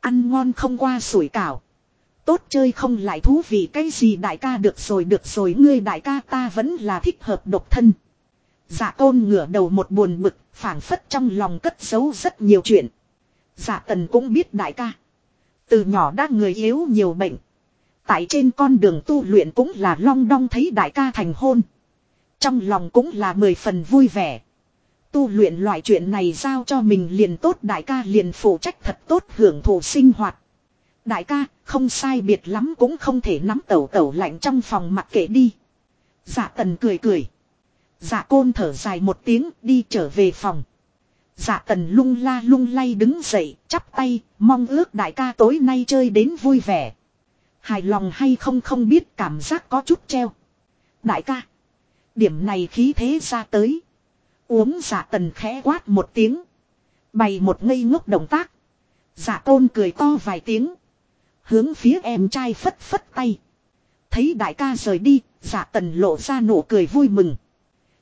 Ăn ngon không qua sủi cảo. Tốt chơi không lại thú vị cái gì đại ca được rồi được rồi ngươi đại ca ta vẫn là thích hợp độc thân. Dạ tôn ngửa đầu một buồn bực, phảng phất trong lòng cất giấu rất nhiều chuyện. Dạ tần cũng biết đại ca. Từ nhỏ đã người yếu nhiều bệnh. Tại trên con đường tu luyện cũng là long đong thấy đại ca thành hôn. Trong lòng cũng là mười phần vui vẻ. Tu luyện loại chuyện này giao cho mình liền tốt đại ca liền phụ trách thật tốt hưởng thụ sinh hoạt. Đại ca, không sai biệt lắm cũng không thể nắm tẩu tẩu lạnh trong phòng mặc kệ đi. Dạ tần cười cười. Dạ côn thở dài một tiếng đi trở về phòng. Dạ tần lung la lung lay đứng dậy, chắp tay, mong ước đại ca tối nay chơi đến vui vẻ. Hài lòng hay không không biết cảm giác có chút treo. Đại ca. Điểm này khí thế ra tới. Uống giả tần khẽ quát một tiếng. Bày một ngây ngốc động tác. giả tôn cười to vài tiếng. Hướng phía em trai phất phất tay. Thấy đại ca rời đi, giả tần lộ ra nụ cười vui mừng.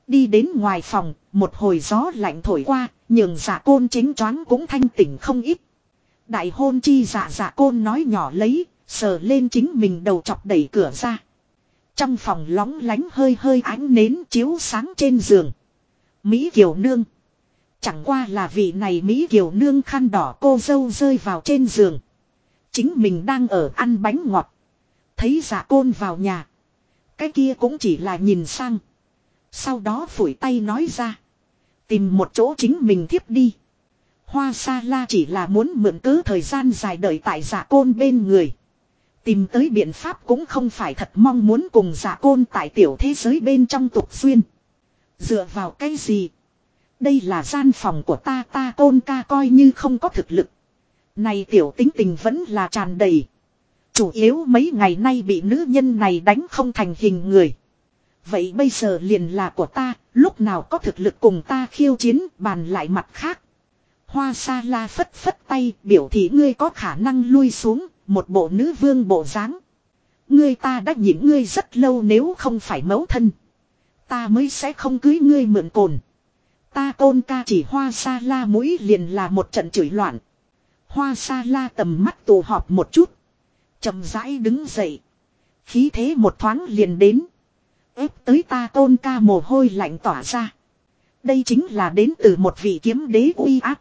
Đi đến ngoài phòng, một hồi gió lạnh thổi qua, nhường giả côn chính choáng cũng thanh tỉnh không ít. Đại hôn chi giả giả côn nói nhỏ lấy, sờ lên chính mình đầu chọc đẩy cửa ra. Trong phòng lóng lánh hơi hơi ánh nến chiếu sáng trên giường. Mỹ Kiều Nương. Chẳng qua là vị này Mỹ Kiều Nương khăn đỏ cô dâu rơi vào trên giường. Chính mình đang ở ăn bánh ngọt. Thấy giả côn vào nhà. Cái kia cũng chỉ là nhìn sang. Sau đó phủi tay nói ra. Tìm một chỗ chính mình thiếp đi. Hoa sa la chỉ là muốn mượn cứ thời gian dài đợi tại giả côn bên người. Tìm tới biện pháp cũng không phải thật mong muốn cùng giả côn tại tiểu thế giới bên trong tục xuyên. Dựa vào cái gì? Đây là gian phòng của ta ta côn ca coi như không có thực lực. Này tiểu tính tình vẫn là tràn đầy. Chủ yếu mấy ngày nay bị nữ nhân này đánh không thành hình người. Vậy bây giờ liền là của ta, lúc nào có thực lực cùng ta khiêu chiến bàn lại mặt khác. Hoa sa la phất phất tay biểu thị ngươi có khả năng lui xuống, một bộ nữ vương bộ dáng. Ngươi ta đã nhịn ngươi rất lâu nếu không phải mẫu thân. Ta mới sẽ không cưới ngươi mượn cồn. Ta côn ca chỉ hoa sa la mũi liền là một trận chửi loạn. Hoa sa la tầm mắt tù họp một chút. chậm rãi đứng dậy. Khí thế một thoáng liền đến. ép tới ta tôn ca mồ hôi lạnh tỏa ra. Đây chính là đến từ một vị kiếm đế uy áp.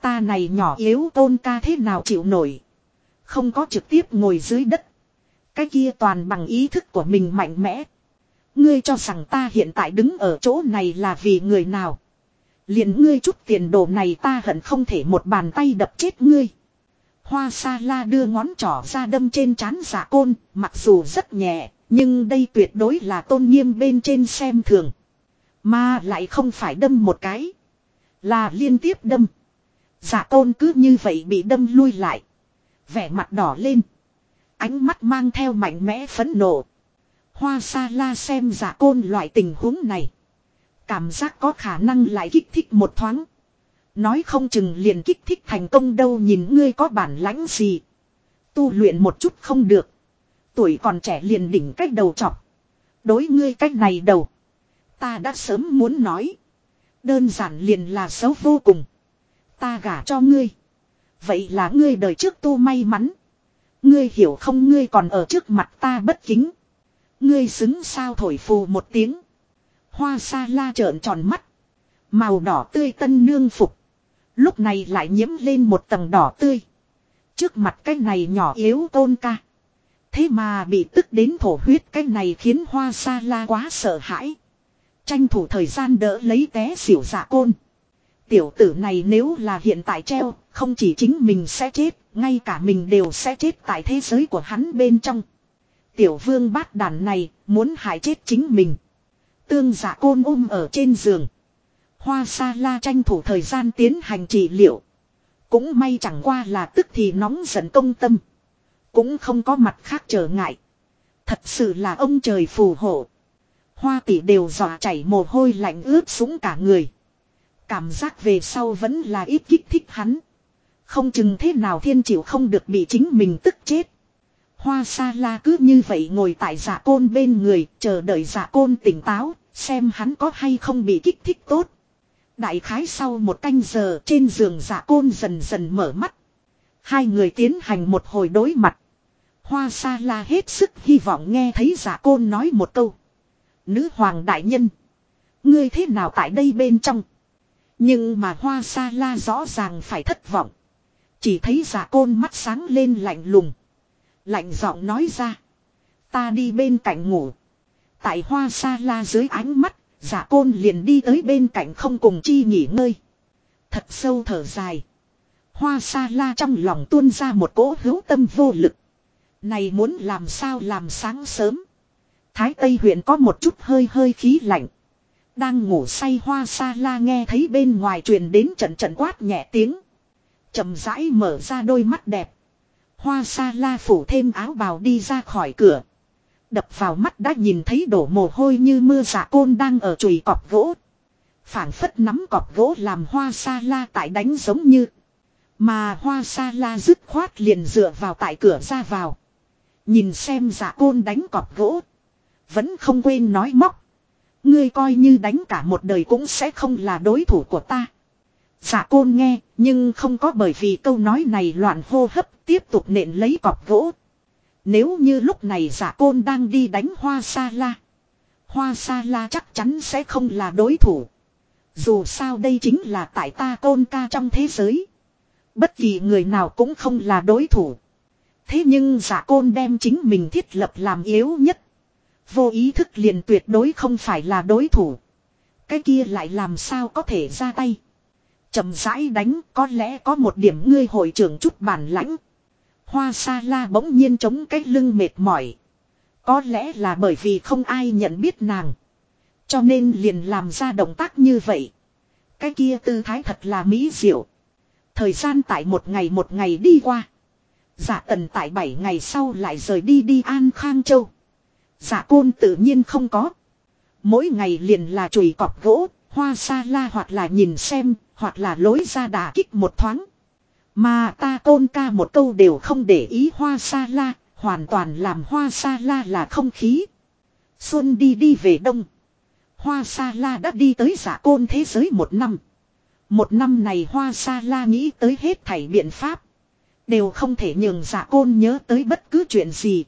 Ta này nhỏ yếu tôn ca thế nào chịu nổi. Không có trực tiếp ngồi dưới đất. Cái kia toàn bằng ý thức của mình mạnh mẽ. Ngươi cho rằng ta hiện tại đứng ở chỗ này là vì người nào. liền ngươi chút tiền đồ này ta hận không thể một bàn tay đập chết ngươi. Hoa sa la đưa ngón trỏ ra đâm trên trán giả côn, mặc dù rất nhẹ, nhưng đây tuyệt đối là tôn nghiêm bên trên xem thường. Mà lại không phải đâm một cái. Là liên tiếp đâm. Giả côn cứ như vậy bị đâm lui lại. Vẻ mặt đỏ lên. Ánh mắt mang theo mạnh mẽ phấn nộ. Hoa sa la xem giả côn loại tình huống này. Cảm giác có khả năng lại kích thích một thoáng. Nói không chừng liền kích thích thành công đâu nhìn ngươi có bản lãnh gì. Tu luyện một chút không được. Tuổi còn trẻ liền đỉnh cách đầu chọc. Đối ngươi cách này đầu. Ta đã sớm muốn nói. Đơn giản liền là xấu vô cùng. Ta gả cho ngươi. Vậy là ngươi đời trước tu may mắn. Ngươi hiểu không ngươi còn ở trước mặt ta bất kính. Ngươi xứng sao thổi phù một tiếng. Hoa sa la trợn tròn mắt. Màu đỏ tươi tân nương phục. Lúc này lại nhiễm lên một tầng đỏ tươi. Trước mặt cái này nhỏ yếu tôn ca. Thế mà bị tức đến thổ huyết cái này khiến hoa sa la quá sợ hãi. Tranh thủ thời gian đỡ lấy té xỉu dạ côn. Tiểu tử này nếu là hiện tại treo, không chỉ chính mình sẽ chết, ngay cả mình đều sẽ chết tại thế giới của hắn bên trong. Tiểu vương bát đàn này, muốn hại chết chính mình. Tương giả côn ôm ở trên giường. Hoa sa la tranh thủ thời gian tiến hành trị liệu. Cũng may chẳng qua là tức thì nóng giận công tâm. Cũng không có mặt khác trở ngại. Thật sự là ông trời phù hộ. Hoa tỷ đều dọa chảy mồ hôi lạnh ướt sũng cả người. Cảm giác về sau vẫn là ít kích thích hắn. Không chừng thế nào thiên chịu không được bị chính mình tức chết. Hoa sa la cứ như vậy ngồi tại giả côn bên người, chờ đợi giả côn tỉnh táo, xem hắn có hay không bị kích thích tốt. Đại khái sau một canh giờ trên giường giả côn dần dần mở mắt. Hai người tiến hành một hồi đối mặt. Hoa sa la hết sức hy vọng nghe thấy giả côn nói một câu. Nữ hoàng đại nhân. Ngươi thế nào tại đây bên trong? Nhưng mà hoa sa la rõ ràng phải thất vọng. Chỉ thấy giả côn mắt sáng lên lạnh lùng. Lạnh giọng nói ra. Ta đi bên cạnh ngủ. Tại hoa sa la dưới ánh mắt, giả côn liền đi tới bên cạnh không cùng chi nghỉ ngơi. Thật sâu thở dài. Hoa sa la trong lòng tuôn ra một cỗ hữu tâm vô lực. Này muốn làm sao làm sáng sớm. Thái Tây huyện có một chút hơi hơi khí lạnh. Đang ngủ say hoa sa la nghe thấy bên ngoài truyền đến trận trận quát nhẹ tiếng. chậm rãi mở ra đôi mắt đẹp. Hoa sa la phủ thêm áo bào đi ra khỏi cửa. Đập vào mắt đã nhìn thấy đổ mồ hôi như mưa dạ côn đang ở chùi cọp gỗ. phảng phất nắm cọp gỗ làm hoa sa la tại đánh giống như. Mà hoa sa la dứt khoát liền dựa vào tại cửa ra vào. Nhìn xem dạ côn đánh cọp gỗ. Vẫn không quên nói móc. Ngươi coi như đánh cả một đời cũng sẽ không là đối thủ của ta. Dạ côn nghe, nhưng không có bởi vì câu nói này loạn hô hấp tiếp tục nện lấy cọp gỗ. Nếu như lúc này giả côn đang đi đánh hoa sa la. Hoa sa la chắc chắn sẽ không là đối thủ. Dù sao đây chính là tại ta côn ca trong thế giới. Bất kỳ người nào cũng không là đối thủ. Thế nhưng giả côn đem chính mình thiết lập làm yếu nhất. Vô ý thức liền tuyệt đối không phải là đối thủ. Cái kia lại làm sao có thể ra tay. chậm rãi đánh, có lẽ có một điểm ngươi hội trưởng chút bản lãnh. Hoa sa la bỗng nhiên chống cái lưng mệt mỏi. Có lẽ là bởi vì không ai nhận biết nàng. Cho nên liền làm ra động tác như vậy. Cái kia tư thái thật là mỹ diệu. Thời gian tại một ngày một ngày đi qua. Giả tần tại bảy ngày sau lại rời đi đi An Khang Châu. Giả côn tự nhiên không có. Mỗi ngày liền là chùi cọp gỗ, hoa sa la hoặc là nhìn xem, hoặc là lối ra đà kích một thoáng. Mà ta côn ca một câu đều không để ý hoa sa la, hoàn toàn làm hoa sa la là không khí. Xuân đi đi về đông. Hoa sa la đã đi tới giả côn thế giới một năm. Một năm này hoa sa la nghĩ tới hết thảy biện pháp. Đều không thể nhường giả côn nhớ tới bất cứ chuyện gì.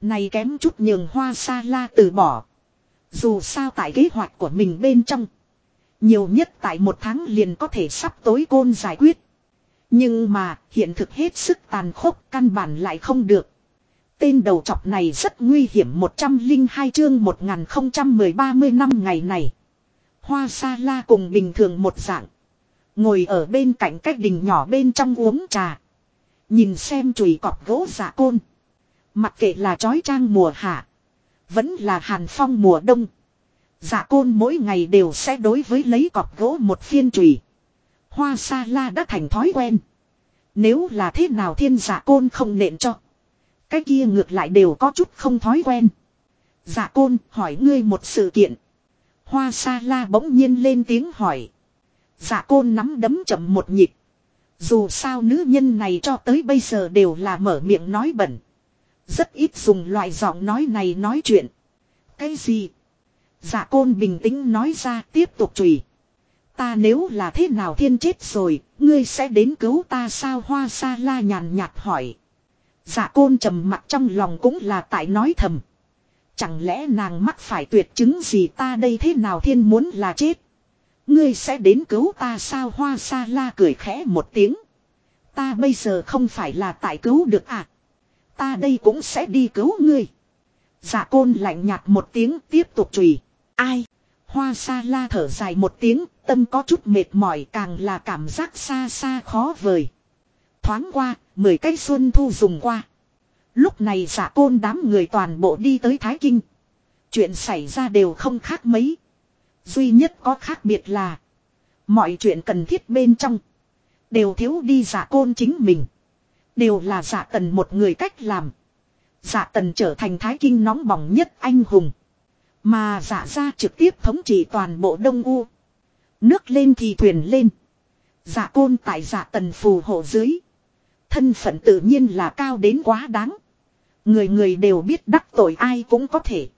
Này kém chút nhường hoa sa la từ bỏ. Dù sao tại kế hoạch của mình bên trong. Nhiều nhất tại một tháng liền có thể sắp tối côn giải quyết. Nhưng mà, hiện thực hết sức tàn khốc, căn bản lại không được. Tên đầu chọc này rất nguy hiểm 102 chương 1013 năm ngày này. Hoa sa la cùng bình thường một dạng. Ngồi ở bên cạnh cách đình nhỏ bên trong uống trà. Nhìn xem chùi cọp gỗ giả côn. Mặc kệ là trói trang mùa hạ. Vẫn là hàn phong mùa đông. Giả côn mỗi ngày đều sẽ đối với lấy cọp gỗ một phiên trùy. Hoa sa la đã thành thói quen. Nếu là thế nào thiên giả côn không nện cho. Cái kia ngược lại đều có chút không thói quen. Giả côn, hỏi ngươi một sự kiện. Hoa sa la bỗng nhiên lên tiếng hỏi. Giả côn nắm đấm chậm một nhịp. Dù sao nữ nhân này cho tới bây giờ đều là mở miệng nói bẩn. Rất ít dùng loại giọng nói này nói chuyện. Cái gì? Giả côn bình tĩnh nói ra tiếp tục chùy. Ta nếu là thế nào thiên chết rồi, ngươi sẽ đến cứu ta sao hoa sa la nhàn nhạt hỏi. Dạ côn trầm mặt trong lòng cũng là tại nói thầm. Chẳng lẽ nàng mắc phải tuyệt chứng gì ta đây thế nào thiên muốn là chết. Ngươi sẽ đến cứu ta sao hoa sa la cười khẽ một tiếng. Ta bây giờ không phải là tại cứu được à. Ta đây cũng sẽ đi cứu ngươi. Dạ côn lạnh nhạt một tiếng tiếp tục chùy. Ai? Hoa sa la thở dài một tiếng, tâm có chút mệt mỏi càng là cảm giác xa xa khó vời. Thoáng qua, mười cái xuân thu dùng qua. Lúc này giả côn đám người toàn bộ đi tới Thái Kinh. Chuyện xảy ra đều không khác mấy. Duy nhất có khác biệt là. Mọi chuyện cần thiết bên trong. Đều thiếu đi giả côn chính mình. Đều là giả tần một người cách làm. Giả tần trở thành Thái Kinh nóng bỏng nhất anh hùng. Mà giả ra trực tiếp thống trị toàn bộ Đông U. Nước lên thì thuyền lên. Giả côn tại giả tần phù hộ dưới. Thân phận tự nhiên là cao đến quá đáng. Người người đều biết đắc tội ai cũng có thể.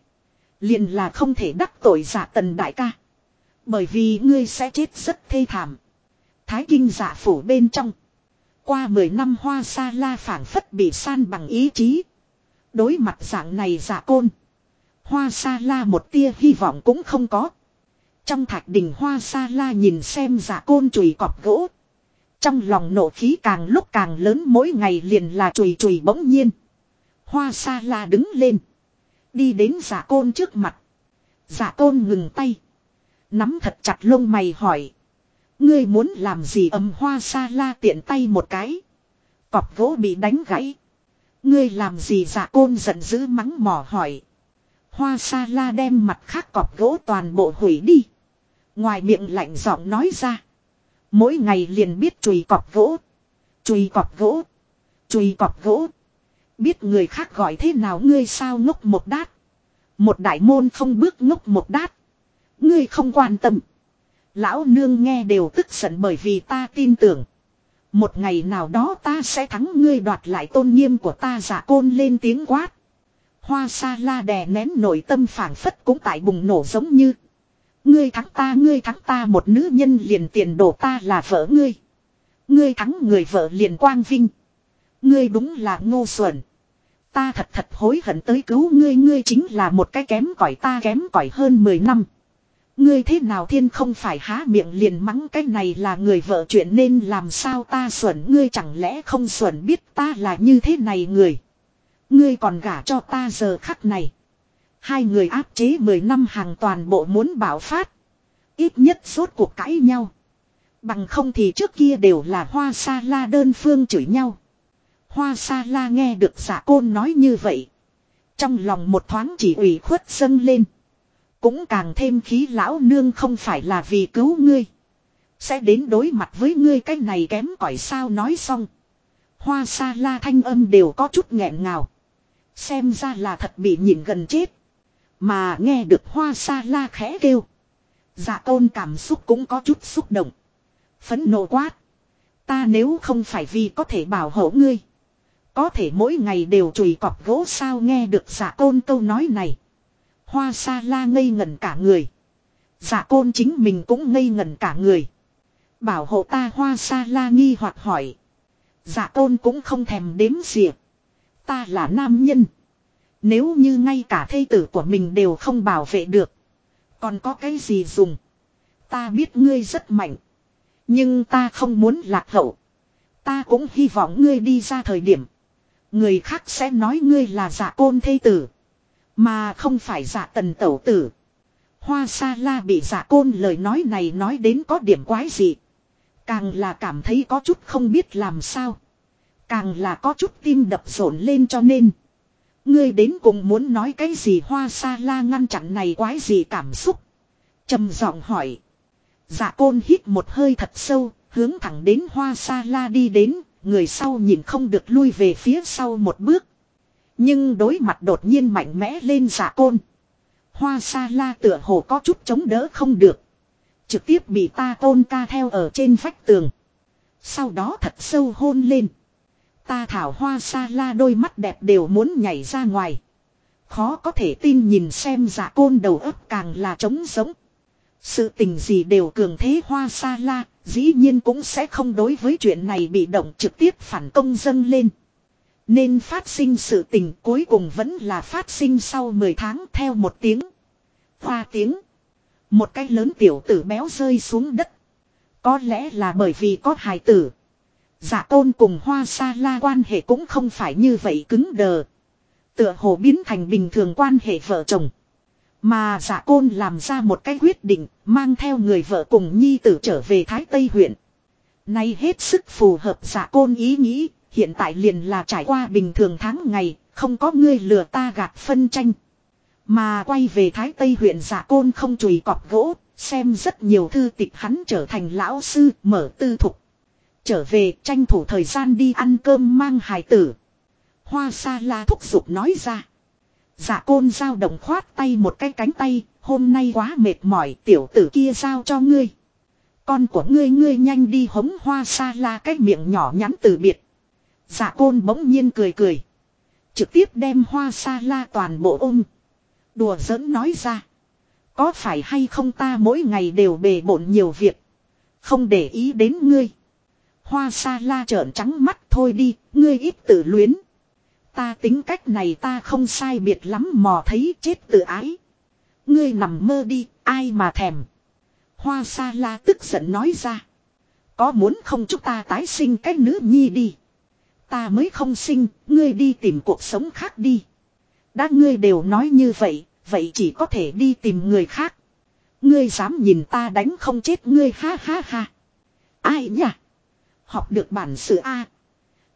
Liền là không thể đắc tội giả tần đại ca. Bởi vì ngươi sẽ chết rất thê thảm. Thái kinh giả phủ bên trong. Qua 10 năm hoa sa la phảng phất bị san bằng ý chí. Đối mặt dạng này giả côn. Hoa sa la một tia hy vọng cũng không có. Trong thạch đỉnh hoa sa la nhìn xem giả côn chùi cọp gỗ. Trong lòng nộ khí càng lúc càng lớn mỗi ngày liền là chùi chùi bỗng nhiên. Hoa sa la đứng lên. Đi đến giả côn trước mặt. Giả côn ngừng tay. Nắm thật chặt lông mày hỏi. Ngươi muốn làm gì ấm hoa sa la tiện tay một cái. Cọp gỗ bị đánh gãy. Ngươi làm gì giả côn giận dữ mắng mỏ hỏi. Hoa sa la đem mặt khác cọp gỗ toàn bộ hủy đi. Ngoài miệng lạnh giọng nói ra. Mỗi ngày liền biết chùi cọp gỗ. Chùi cọp gỗ. Chùi cọp gỗ. Biết người khác gọi thế nào ngươi sao ngốc một đát. Một đại môn không bước ngốc một đát. Ngươi không quan tâm. Lão nương nghe đều tức giận bởi vì ta tin tưởng. Một ngày nào đó ta sẽ thắng ngươi đoạt lại tôn nghiêm của ta giả côn lên tiếng quát. Hoa sa la đè nén nội tâm phảng phất cũng tại bùng nổ giống như. Ngươi thắng ta, ngươi thắng ta, một nữ nhân liền tiền đổ ta là vợ ngươi. Ngươi thắng người vợ liền quang vinh. Ngươi đúng là ngô xuẩn. Ta thật thật hối hận tới cứu ngươi ngươi chính là một cái kém cỏi ta kém cỏi hơn 10 năm. Ngươi thế nào thiên không phải há miệng liền mắng cái này là người vợ chuyện nên làm sao ta xuẩn ngươi chẳng lẽ không xuẩn biết ta là như thế này người. Ngươi còn gả cho ta giờ khắc này. Hai người áp chế 10 năm hàng toàn bộ muốn bảo phát. Ít nhất suốt cuộc cãi nhau. Bằng không thì trước kia đều là hoa sa la đơn phương chửi nhau. Hoa sa la nghe được giả côn nói như vậy. Trong lòng một thoáng chỉ ủy khuất dâng lên. Cũng càng thêm khí lão nương không phải là vì cứu ngươi. Sẽ đến đối mặt với ngươi cái này kém cỏi sao nói xong. Hoa sa la thanh âm đều có chút nghẹn ngào. Xem ra là thật bị nhìn gần chết. Mà nghe được hoa sa la khẽ kêu. Dạ tôn cảm xúc cũng có chút xúc động. Phấn nộ quát. Ta nếu không phải vì có thể bảo hộ ngươi. Có thể mỗi ngày đều chùi cọp gỗ sao nghe được dạ giả côn câu nói này. Hoa sa la ngây ngẩn cả người. Dạ côn chính mình cũng ngây ngẩn cả người. Bảo hộ ta hoa sa la nghi hoặc hỏi. Dạ côn cũng không thèm đếm xỉa. Ta là nam nhân. Nếu như ngay cả thây tử của mình đều không bảo vệ được. Còn có cái gì dùng. Ta biết ngươi rất mạnh. Nhưng ta không muốn lạc hậu. Ta cũng hy vọng ngươi đi ra thời điểm. Người khác sẽ nói ngươi là giả côn thây tử. Mà không phải giả tần tẩu tử. Hoa sa la bị giả côn lời nói này nói đến có điểm quái gì. Càng là cảm thấy có chút không biết làm sao. Càng là có chút tim đập rộn lên cho nên. Ngươi đến cùng muốn nói cái gì hoa sa la ngăn chặn này quái gì cảm xúc. trầm giọng hỏi. Dạ côn hít một hơi thật sâu, hướng thẳng đến hoa sa la đi đến, người sau nhìn không được lui về phía sau một bước. Nhưng đối mặt đột nhiên mạnh mẽ lên giả côn. Hoa sa la tựa hồ có chút chống đỡ không được. Trực tiếp bị ta tôn ca theo ở trên vách tường. Sau đó thật sâu hôn lên. Ta thảo hoa sa la đôi mắt đẹp đều muốn nhảy ra ngoài. Khó có thể tin nhìn xem giả côn đầu ấp càng là trống sống. Sự tình gì đều cường thế hoa sa la, dĩ nhiên cũng sẽ không đối với chuyện này bị động trực tiếp phản công dâng lên. Nên phát sinh sự tình cuối cùng vẫn là phát sinh sau 10 tháng theo một tiếng. Hoa tiếng. Một cái lớn tiểu tử béo rơi xuống đất. Có lẽ là bởi vì có hài tử. Giả tôn cùng hoa sa la quan hệ cũng không phải như vậy cứng đờ. Tựa hồ biến thành bình thường quan hệ vợ chồng. Mà giả côn làm ra một cái quyết định, mang theo người vợ cùng nhi tử trở về Thái Tây huyện. Nay hết sức phù hợp giả côn ý nghĩ, hiện tại liền là trải qua bình thường tháng ngày, không có ngươi lừa ta gạt phân tranh. Mà quay về Thái Tây huyện giả côn không chùi cọp gỗ, xem rất nhiều thư tịch hắn trở thành lão sư, mở tư thục. Trở về tranh thủ thời gian đi ăn cơm mang hài tử. Hoa sa la thúc giục nói ra. giả côn giao động khoát tay một cái cánh tay, hôm nay quá mệt mỏi tiểu tử kia giao cho ngươi. Con của ngươi ngươi nhanh đi hống hoa sa la cái miệng nhỏ nhắn từ biệt. Dạ côn bỗng nhiên cười cười. Trực tiếp đem hoa sa la toàn bộ ôm. Đùa giỡn nói ra. Có phải hay không ta mỗi ngày đều bề bộn nhiều việc. Không để ý đến ngươi. Hoa sa la trợn trắng mắt thôi đi, ngươi ít tự luyến. Ta tính cách này ta không sai biệt lắm mò thấy chết tự ái. Ngươi nằm mơ đi, ai mà thèm. Hoa sa la tức giận nói ra. Có muốn không chúng ta tái sinh cách nữ nhi đi. Ta mới không sinh, ngươi đi tìm cuộc sống khác đi. Đã ngươi đều nói như vậy, vậy chỉ có thể đi tìm người khác. Ngươi dám nhìn ta đánh không chết ngươi ha ha ha. Ai nhỉ? Học được bản sự A.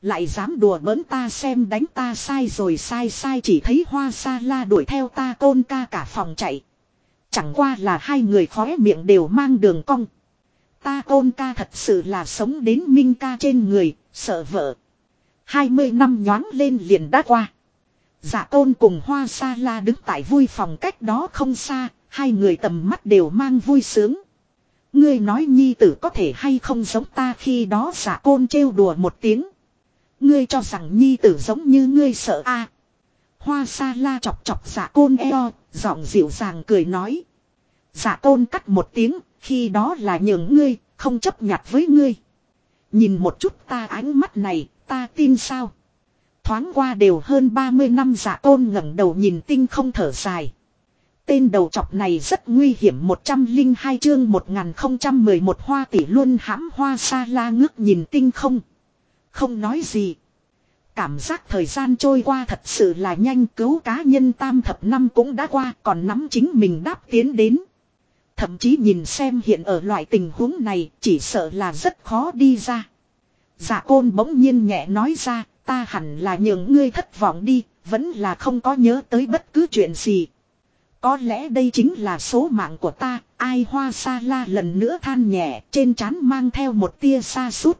Lại dám đùa bỡn ta xem đánh ta sai rồi sai sai chỉ thấy hoa sa la đuổi theo ta côn ca cả phòng chạy. Chẳng qua là hai người khóe miệng đều mang đường cong. Ta côn ca thật sự là sống đến minh ca trên người, sợ vợ hai mươi năm nhoáng lên liền đã qua. Dạ tôn cùng hoa sa la đứng tại vui phòng cách đó không xa, hai người tầm mắt đều mang vui sướng. Ngươi nói nhi tử có thể hay không giống ta khi đó giả côn trêu đùa một tiếng. Ngươi cho rằng nhi tử giống như ngươi sợ a Hoa sa la chọc chọc giả côn eo, giọng dịu dàng cười nói. Giả côn cắt một tiếng, khi đó là nhường ngươi, không chấp nhặt với ngươi. Nhìn một chút ta ánh mắt này, ta tin sao. Thoáng qua đều hơn 30 năm giả tôn ngẩng đầu nhìn tinh không thở dài. Tên đầu chọc này rất nguy hiểm 102 chương 1011 hoa tỷ luôn hãm hoa xa la ngước nhìn tinh không. Không nói gì. Cảm giác thời gian trôi qua thật sự là nhanh, cứu cá nhân tam thập năm cũng đã qua, còn nắm chính mình đáp tiến đến. Thậm chí nhìn xem hiện ở loại tình huống này, chỉ sợ là rất khó đi ra. Dạ côn bỗng nhiên nhẹ nói ra ta hẳn là nhường ngươi thất vọng đi vẫn là không có nhớ tới bất cứ chuyện gì. Có lẽ đây chính là số mạng của ta, ai hoa sa la lần nữa than nhẹ, trên trán mang theo một tia xa sút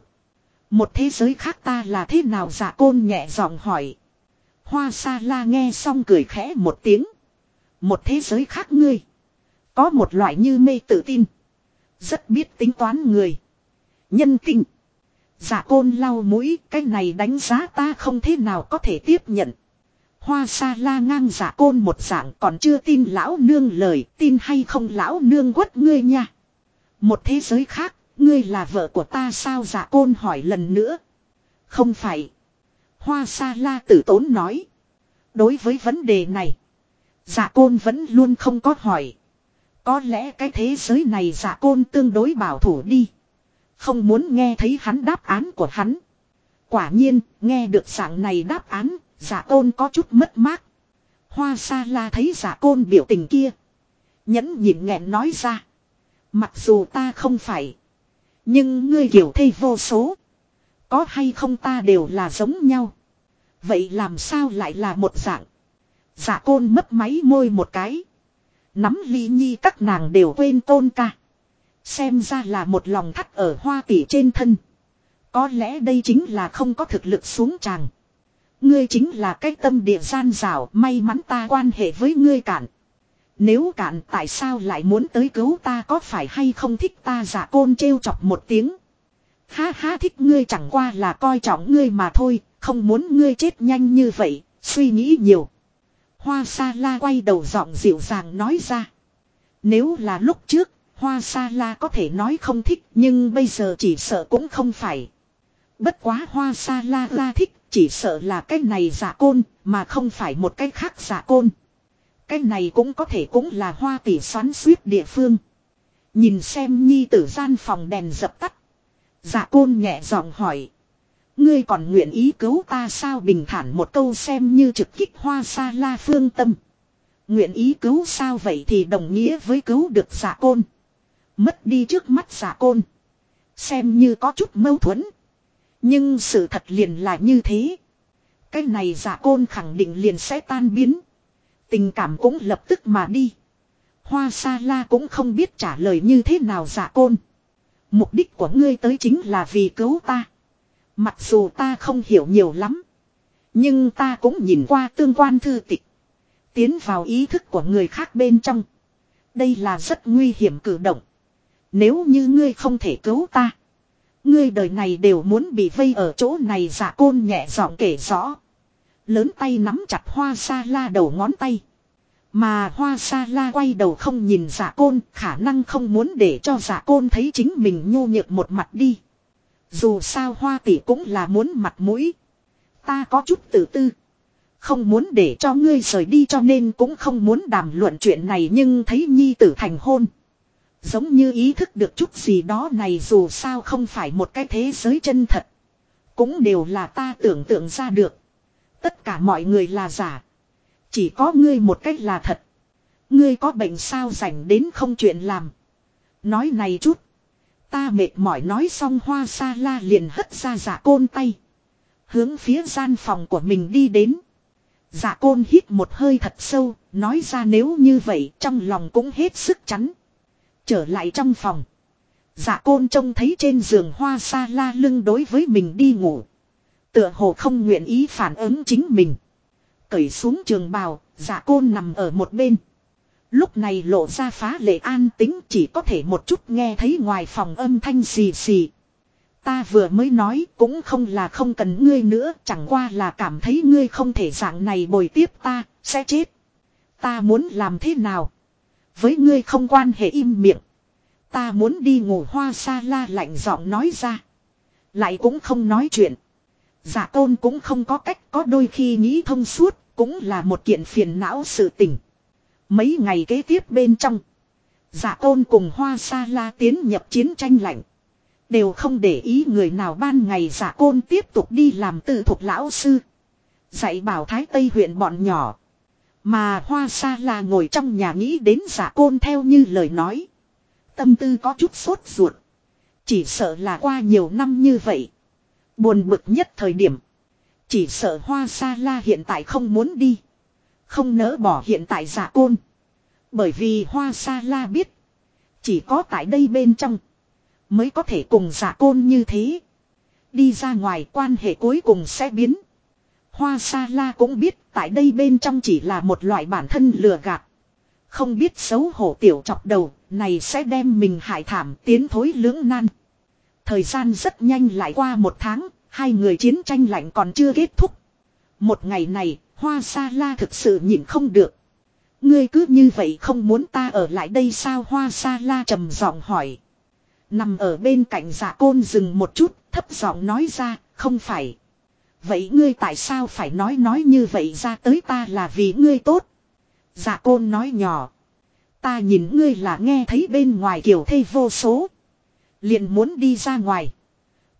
Một thế giới khác ta là thế nào dạ côn nhẹ giọng hỏi. Hoa sa la nghe xong cười khẽ một tiếng. Một thế giới khác ngươi. Có một loại như mê tự tin. Rất biết tính toán người. Nhân kinh. Giả côn lau mũi, cái này đánh giá ta không thế nào có thể tiếp nhận. Hoa sa la ngang giả côn một dạng còn chưa tin lão nương lời, tin hay không lão nương quất ngươi nha. Một thế giới khác, ngươi là vợ của ta sao giả côn hỏi lần nữa. Không phải. Hoa sa la tử tốn nói. Đối với vấn đề này, giả côn vẫn luôn không có hỏi. Có lẽ cái thế giới này giả côn tương đối bảo thủ đi. Không muốn nghe thấy hắn đáp án của hắn. Quả nhiên, nghe được dạng này đáp án, Giả côn có chút mất mát. Hoa sa la thấy giả côn biểu tình kia. Nhẫn nhịn nghẹn nói ra. Mặc dù ta không phải. Nhưng ngươi kiểu thây vô số. Có hay không ta đều là giống nhau. Vậy làm sao lại là một dạng. Giả côn mất máy môi một cái. Nắm ly nhi các nàng đều quên tôn ca. Xem ra là một lòng thắt ở hoa tỷ trên thân. Có lẽ đây chính là không có thực lực xuống tràng. Ngươi chính là cái tâm địa gian rào may mắn ta quan hệ với ngươi cạn. Nếu cạn tại sao lại muốn tới cứu ta có phải hay không thích ta giả côn trêu chọc một tiếng. Ha ha thích ngươi chẳng qua là coi trọng ngươi mà thôi, không muốn ngươi chết nhanh như vậy, suy nghĩ nhiều. Hoa sa la quay đầu giọng dịu dàng nói ra. Nếu là lúc trước, hoa sa la có thể nói không thích nhưng bây giờ chỉ sợ cũng không phải. Bất quá hoa sa la la thích chỉ sợ là cái này giả côn, mà không phải một cái khác giả côn. Cái này cũng có thể cũng là hoa tỷ xoắn suýt địa phương. Nhìn xem nhi tử gian phòng đèn dập tắt. Giả côn nhẹ giọng hỏi. Ngươi còn nguyện ý cứu ta sao bình thản một câu xem như trực kích hoa sa la phương tâm. Nguyện ý cứu sao vậy thì đồng nghĩa với cứu được giả côn. Mất đi trước mắt giả côn. Xem như có chút mâu thuẫn. Nhưng sự thật liền là như thế. Cái này giả côn khẳng định liền sẽ tan biến. Tình cảm cũng lập tức mà đi. Hoa sa la cũng không biết trả lời như thế nào giả côn. Mục đích của ngươi tới chính là vì cứu ta. Mặc dù ta không hiểu nhiều lắm. Nhưng ta cũng nhìn qua tương quan thư tịch. Tiến vào ý thức của người khác bên trong. Đây là rất nguy hiểm cử động. Nếu như ngươi không thể cứu ta. Ngươi đời này đều muốn bị vây ở chỗ này giả côn nhẹ giọng kể rõ. Lớn tay nắm chặt hoa sa la đầu ngón tay. Mà hoa sa la quay đầu không nhìn giả côn, khả năng không muốn để cho giả côn thấy chính mình nhu nhược một mặt đi. Dù sao hoa tỷ cũng là muốn mặt mũi. Ta có chút tự tư. Không muốn để cho ngươi rời đi cho nên cũng không muốn đàm luận chuyện này nhưng thấy nhi tử thành hôn. Giống như ý thức được chút gì đó này dù sao không phải một cái thế giới chân thật. Cũng đều là ta tưởng tượng ra được. Tất cả mọi người là giả. Chỉ có ngươi một cách là thật. Ngươi có bệnh sao rảnh đến không chuyện làm. Nói này chút. Ta mệt mỏi nói xong hoa sa la liền hất ra giả côn tay. Hướng phía gian phòng của mình đi đến. Giả côn hít một hơi thật sâu, nói ra nếu như vậy trong lòng cũng hết sức chắn. Trở lại trong phòng. Dạ côn trông thấy trên giường hoa sa la lưng đối với mình đi ngủ. Tựa hồ không nguyện ý phản ứng chính mình. Cởi xuống trường bào, dạ côn nằm ở một bên. Lúc này lộ ra phá lệ an tính chỉ có thể một chút nghe thấy ngoài phòng âm thanh xì xì. Ta vừa mới nói cũng không là không cần ngươi nữa chẳng qua là cảm thấy ngươi không thể dạng này bồi tiếp ta, sẽ chết. Ta muốn làm thế nào? Với ngươi không quan hệ im miệng. Ta muốn đi ngủ hoa sa la lạnh giọng nói ra. Lại cũng không nói chuyện. Giả tôn cũng không có cách có đôi khi nghĩ thông suốt, cũng là một kiện phiền não sự tình. Mấy ngày kế tiếp bên trong. Giả tôn cùng hoa sa la tiến nhập chiến tranh lạnh. Đều không để ý người nào ban ngày giả côn tiếp tục đi làm tự thuộc lão sư. Dạy bảo thái tây huyện bọn nhỏ. Mà hoa sa la ngồi trong nhà nghĩ đến giả côn theo như lời nói. Tâm tư có chút sốt ruột. Chỉ sợ là qua nhiều năm như vậy. Buồn bực nhất thời điểm. Chỉ sợ hoa sa la hiện tại không muốn đi. Không nỡ bỏ hiện tại giả côn. Bởi vì hoa sa la biết. Chỉ có tại đây bên trong. Mới có thể cùng giả côn như thế. Đi ra ngoài quan hệ cuối cùng sẽ biến. Hoa sa la cũng biết tại đây bên trong chỉ là một loại bản thân lừa gạt. Không biết xấu hổ tiểu chọc đầu này sẽ đem mình hại thảm tiến thối lưỡng nan. Thời gian rất nhanh lại qua một tháng, hai người chiến tranh lạnh còn chưa kết thúc. Một ngày này, Hoa Sa La thực sự nhịn không được. Ngươi cứ như vậy không muốn ta ở lại đây sao Hoa Sa La trầm giọng hỏi. Nằm ở bên cạnh giả côn dừng một chút, thấp giọng nói ra, không phải. Vậy ngươi tại sao phải nói nói như vậy ra tới ta là vì ngươi tốt. Dạ côn nói nhỏ. Ta nhìn ngươi là nghe thấy bên ngoài kiểu thê vô số. liền muốn đi ra ngoài.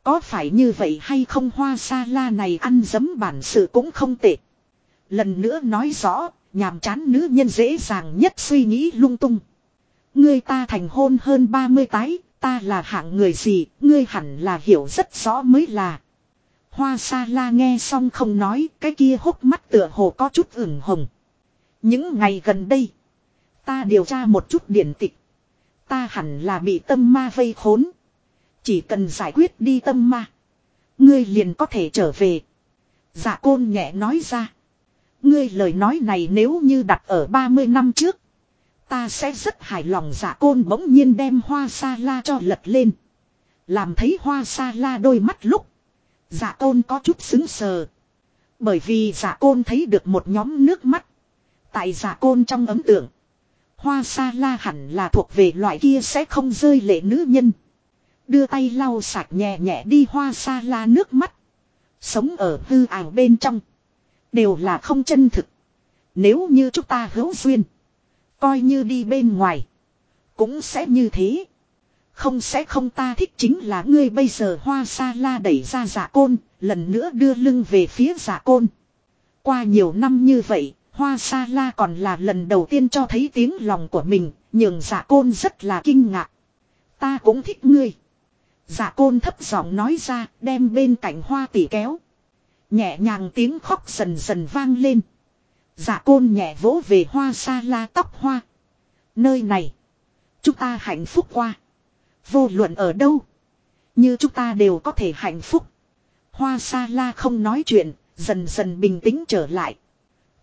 Có phải như vậy hay không hoa sa la này ăn dấm bản sự cũng không tệ. Lần nữa nói rõ, nhàm chán nữ nhân dễ dàng nhất suy nghĩ lung tung. Ngươi ta thành hôn hơn 30 tái, ta là hạng người gì, ngươi hẳn là hiểu rất rõ mới là. Hoa sa la nghe xong không nói, cái kia hốc mắt tựa hồ có chút ửng hồng. Những ngày gần đây, ta điều tra một chút điển tịch. Ta hẳn là bị tâm ma vây khốn. Chỉ cần giải quyết đi tâm ma. Ngươi liền có thể trở về. Dạ côn nhẹ nói ra. Ngươi lời nói này nếu như đặt ở 30 năm trước. Ta sẽ rất hài lòng dạ côn bỗng nhiên đem hoa sa la cho lật lên. Làm thấy hoa sa la đôi mắt lúc. Dạ côn có chút xứng sờ. Bởi vì dạ côn thấy được một nhóm nước mắt. Tại dạ côn trong ấm tượng. Hoa sa la hẳn là thuộc về loại kia sẽ không rơi lệ nữ nhân. Đưa tay lau sạch nhẹ nhẹ đi hoa sa la nước mắt. Sống ở hư ảo bên trong. Đều là không chân thực. Nếu như chúng ta hữu duyên. Coi như đi bên ngoài. Cũng sẽ như thế. Không sẽ không ta thích chính là ngươi bây giờ hoa sa la đẩy ra giả côn. Lần nữa đưa lưng về phía giả côn. Qua nhiều năm như vậy. Hoa sa la còn là lần đầu tiên cho thấy tiếng lòng của mình. nhường giả côn rất là kinh ngạc. Ta cũng thích ngươi. Giả côn thấp giọng nói ra, đem bên cạnh hoa tỷ kéo. Nhẹ nhàng tiếng khóc dần dần vang lên. Giả côn nhẹ vỗ về hoa sa la tóc hoa. Nơi này. Chúng ta hạnh phúc qua. Vô luận ở đâu. Như chúng ta đều có thể hạnh phúc. Hoa sa la không nói chuyện. Dần dần bình tĩnh trở lại.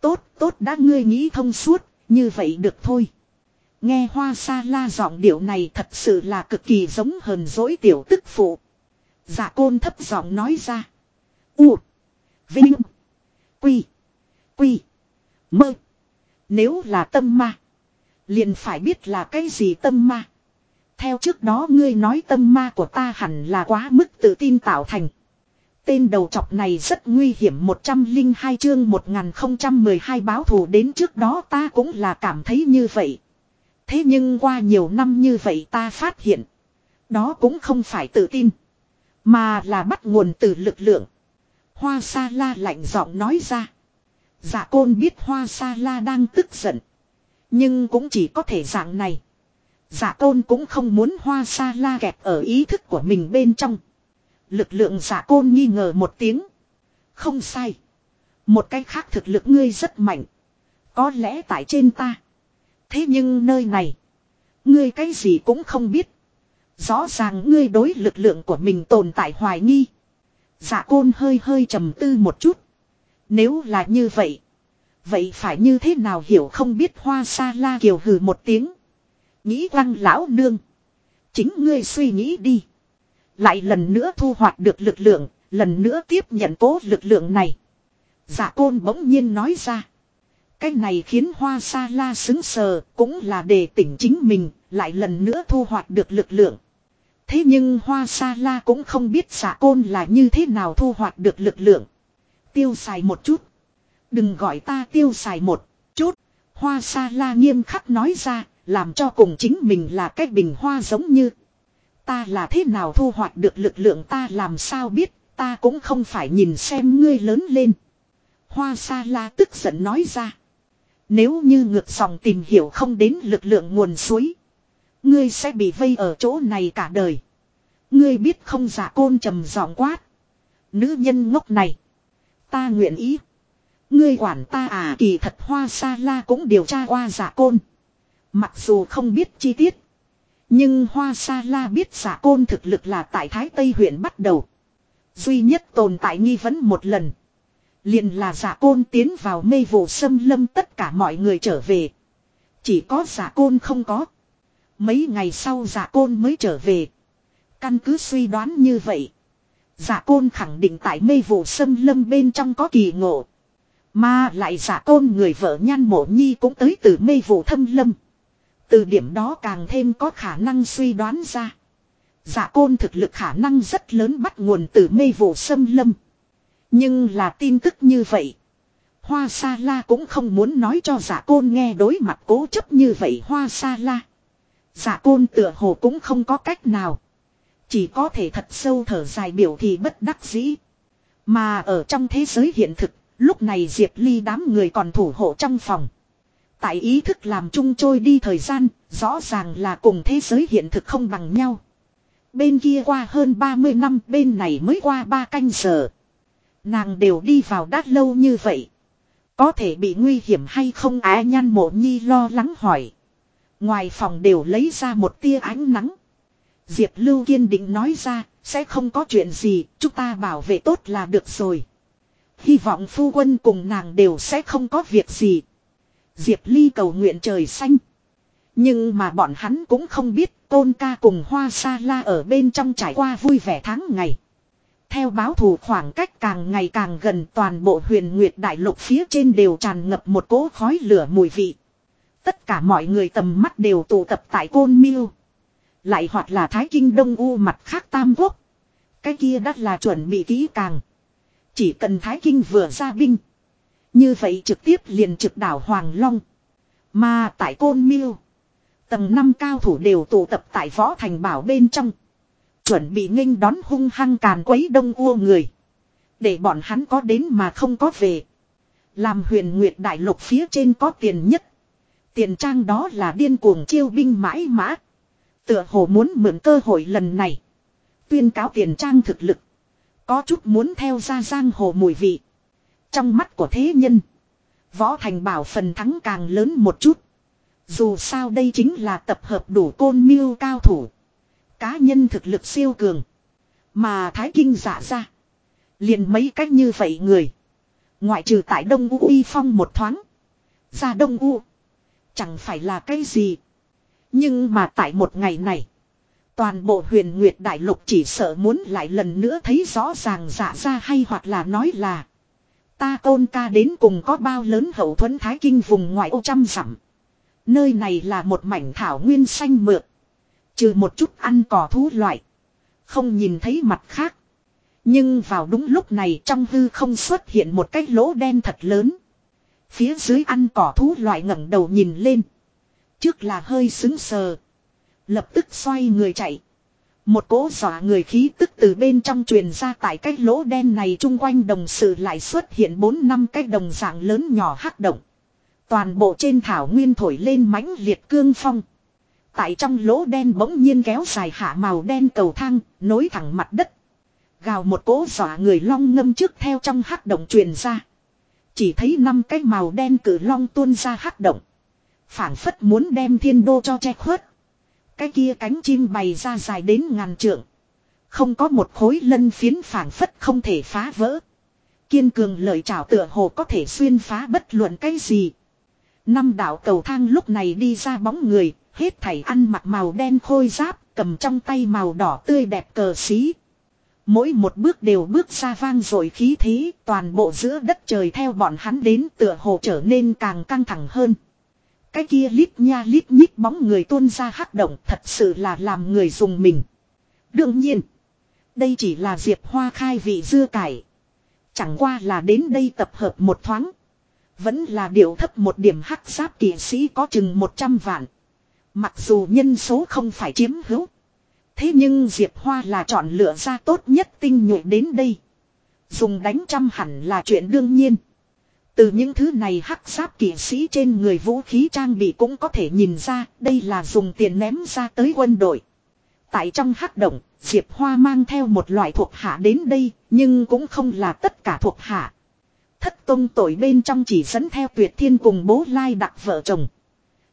Tốt, tốt đã ngươi nghĩ thông suốt. Như vậy được thôi. Nghe hoa sa la giọng điệu này thật sự là cực kỳ giống hờn dỗi tiểu tức phụ. Dạ côn thấp giọng nói ra. U. Vinh. Quy. Quy. Mơ. Nếu là tâm ma. Liền phải biết là cái gì tâm ma. Theo trước đó ngươi nói tâm ma của ta hẳn là quá mức tự tin tạo thành. Tên đầu chọc này rất nguy hiểm 102 chương 1012 báo thù đến trước đó ta cũng là cảm thấy như vậy. Thế nhưng qua nhiều năm như vậy ta phát hiện. Đó cũng không phải tự tin. Mà là bắt nguồn từ lực lượng. Hoa sa la lạnh giọng nói ra. Dạ côn biết hoa sa la đang tức giận. Nhưng cũng chỉ có thể dạng này giả côn cũng không muốn hoa sa la kẹp ở ý thức của mình bên trong. Lực lượng giả côn nghi ngờ một tiếng. Không sai. Một cái khác thực lực ngươi rất mạnh. Có lẽ tại trên ta. Thế nhưng nơi này. Ngươi cái gì cũng không biết. Rõ ràng ngươi đối lực lượng của mình tồn tại hoài nghi. Giả côn hơi hơi trầm tư một chút. Nếu là như vậy. Vậy phải như thế nào hiểu không biết hoa sa la kiều hừ một tiếng. Nghĩ quăng lão nương. Chính ngươi suy nghĩ đi. Lại lần nữa thu hoạch được lực lượng, lần nữa tiếp nhận cố lực lượng này. Giả côn bỗng nhiên nói ra. Cái này khiến hoa sa la xứng sờ, cũng là để tỉnh chính mình, lại lần nữa thu hoạch được lực lượng. Thế nhưng hoa sa la cũng không biết giả côn là như thế nào thu hoạch được lực lượng. Tiêu xài một chút. Đừng gọi ta tiêu xài một chút. Hoa sa la nghiêm khắc nói ra, làm cho cùng chính mình là cái bình hoa giống như. Ta là thế nào thu hoạch được lực lượng ta làm sao biết, ta cũng không phải nhìn xem ngươi lớn lên. Hoa sa la tức giận nói ra. Nếu như ngược dòng tìm hiểu không đến lực lượng nguồn suối. Ngươi sẽ bị vây ở chỗ này cả đời. Ngươi biết không giả côn trầm giọng quát. Nữ nhân ngốc này. Ta nguyện ý. Ngươi quản ta à kỳ thật hoa sa la cũng điều tra qua giả côn. Mặc dù không biết chi tiết. Nhưng Hoa Sa La biết giả côn thực lực là tại Thái Tây huyện bắt đầu. Duy nhất tồn tại nghi vấn một lần. liền là giả côn tiến vào mê vụ xâm lâm tất cả mọi người trở về. Chỉ có giả côn không có. Mấy ngày sau giả côn mới trở về. Căn cứ suy đoán như vậy. Giả côn khẳng định tại mê vụ xâm lâm bên trong có kỳ ngộ. Mà lại giả côn người vợ nhan mộ nhi cũng tới từ mê vụ thâm lâm. Từ điểm đó càng thêm có khả năng suy đoán ra. Giả côn thực lực khả năng rất lớn bắt nguồn từ mê vụ xâm lâm. Nhưng là tin tức như vậy. Hoa Sa La cũng không muốn nói cho giả côn nghe đối mặt cố chấp như vậy Hoa Sa La. Giả côn tựa hồ cũng không có cách nào. Chỉ có thể thật sâu thở dài biểu thì bất đắc dĩ. Mà ở trong thế giới hiện thực, lúc này Diệp Ly đám người còn thủ hộ trong phòng. Tại ý thức làm chung trôi đi thời gian, rõ ràng là cùng thế giới hiện thực không bằng nhau. Bên kia qua hơn 30 năm, bên này mới qua 3 canh giờ. Nàng đều đi vào đát lâu như vậy. Có thể bị nguy hiểm hay không á nhan mộ nhi lo lắng hỏi. Ngoài phòng đều lấy ra một tia ánh nắng. Diệp Lưu kiên định nói ra, sẽ không có chuyện gì, chúng ta bảo vệ tốt là được rồi. Hy vọng phu quân cùng nàng đều sẽ không có việc gì, Diệp Ly cầu nguyện trời xanh. Nhưng mà bọn hắn cũng không biết tôn ca cùng hoa sa la ở bên trong trải qua vui vẻ tháng ngày. Theo báo thù khoảng cách càng ngày càng gần, toàn bộ huyền nguyệt đại lục phía trên đều tràn ngập một cỗ khói lửa mùi vị. Tất cả mọi người tầm mắt đều tụ tập tại côn miêu. Lại hoặc là thái kinh đông u mặt khác tam quốc. Cái kia đắt là chuẩn bị kỹ càng. Chỉ cần thái kinh vừa ra binh. Như vậy trực tiếp liền trực đảo Hoàng Long. Mà tại Côn Miêu. Tầng năm cao thủ đều tụ tập tại võ thành bảo bên trong. Chuẩn bị nghênh đón hung hăng càn quấy đông ua người. Để bọn hắn có đến mà không có về. Làm huyền nguyệt đại lục phía trên có tiền nhất. Tiền trang đó là điên cuồng chiêu binh mãi mã. Tựa hồ muốn mượn cơ hội lần này. Tuyên cáo tiền trang thực lực. Có chút muốn theo ra giang hồ mùi vị. Trong mắt của thế nhân. Võ Thành bảo phần thắng càng lớn một chút. Dù sao đây chính là tập hợp đủ côn miêu cao thủ. Cá nhân thực lực siêu cường. Mà Thái Kinh giả ra. Liền mấy cách như vậy người. Ngoại trừ tại Đông U uy phong một thoáng. Ra Đông U. Chẳng phải là cái gì. Nhưng mà tại một ngày này. Toàn bộ huyền nguyệt đại lục chỉ sợ muốn lại lần nữa thấy rõ ràng giả ra hay hoặc là nói là ta tôn ca đến cùng có bao lớn hậu thuẫn thái kinh vùng ngoại ô trăm dặm. Nơi này là một mảnh thảo nguyên xanh mượt. Trừ một chút ăn cỏ thú loại. Không nhìn thấy mặt khác. Nhưng vào đúng lúc này trong hư không xuất hiện một cái lỗ đen thật lớn. Phía dưới ăn cỏ thú loại ngẩng đầu nhìn lên. Trước là hơi xứng sờ. Lập tức xoay người chạy. Một cỗ dọa người khí tức từ bên trong truyền ra tại cái lỗ đen này chung quanh đồng sự lại xuất hiện 4 năm cái đồng dạng lớn nhỏ hắc động. Toàn bộ trên thảo nguyên thổi lên mãnh liệt cương phong. Tại trong lỗ đen bỗng nhiên kéo dài hạ màu đen cầu thang, nối thẳng mặt đất. Gào một cỗ dọa người long ngâm trước theo trong hắc động truyền ra. Chỉ thấy năm cái màu đen cử long tuôn ra hắc động. phảng phất muốn đem thiên đô cho che khuất. Cái kia cánh chim bày ra dài đến ngàn trượng. Không có một khối lân phiến phảng phất không thể phá vỡ. Kiên cường lợi chảo tựa hồ có thể xuyên phá bất luận cái gì. Năm đạo cầu thang lúc này đi ra bóng người, hết thảy ăn mặc màu đen khôi giáp, cầm trong tay màu đỏ tươi đẹp cờ xí. Mỗi một bước đều bước ra vang rồi khí thế, toàn bộ giữa đất trời theo bọn hắn đến tựa hồ trở nên càng căng thẳng hơn. Cái kia lít nha lít nhít bóng người tuôn ra hắc động thật sự là làm người dùng mình. Đương nhiên, đây chỉ là Diệp Hoa khai vị dưa cải. Chẳng qua là đến đây tập hợp một thoáng. Vẫn là điệu thấp một điểm hắc giáp kỵ sĩ có chừng 100 vạn. Mặc dù nhân số không phải chiếm hữu. Thế nhưng Diệp Hoa là chọn lựa ra tốt nhất tinh nhuệ đến đây. Dùng đánh trăm hẳn là chuyện đương nhiên. Từ những thứ này hắc giáp kỵ sĩ trên người vũ khí trang bị cũng có thể nhìn ra đây là dùng tiền ném ra tới quân đội. Tại trong hắc động, Diệp Hoa mang theo một loại thuộc hạ đến đây, nhưng cũng không là tất cả thuộc hạ. Thất tông tội bên trong chỉ dẫn theo tuyệt thiên cùng bố lai đặc vợ chồng.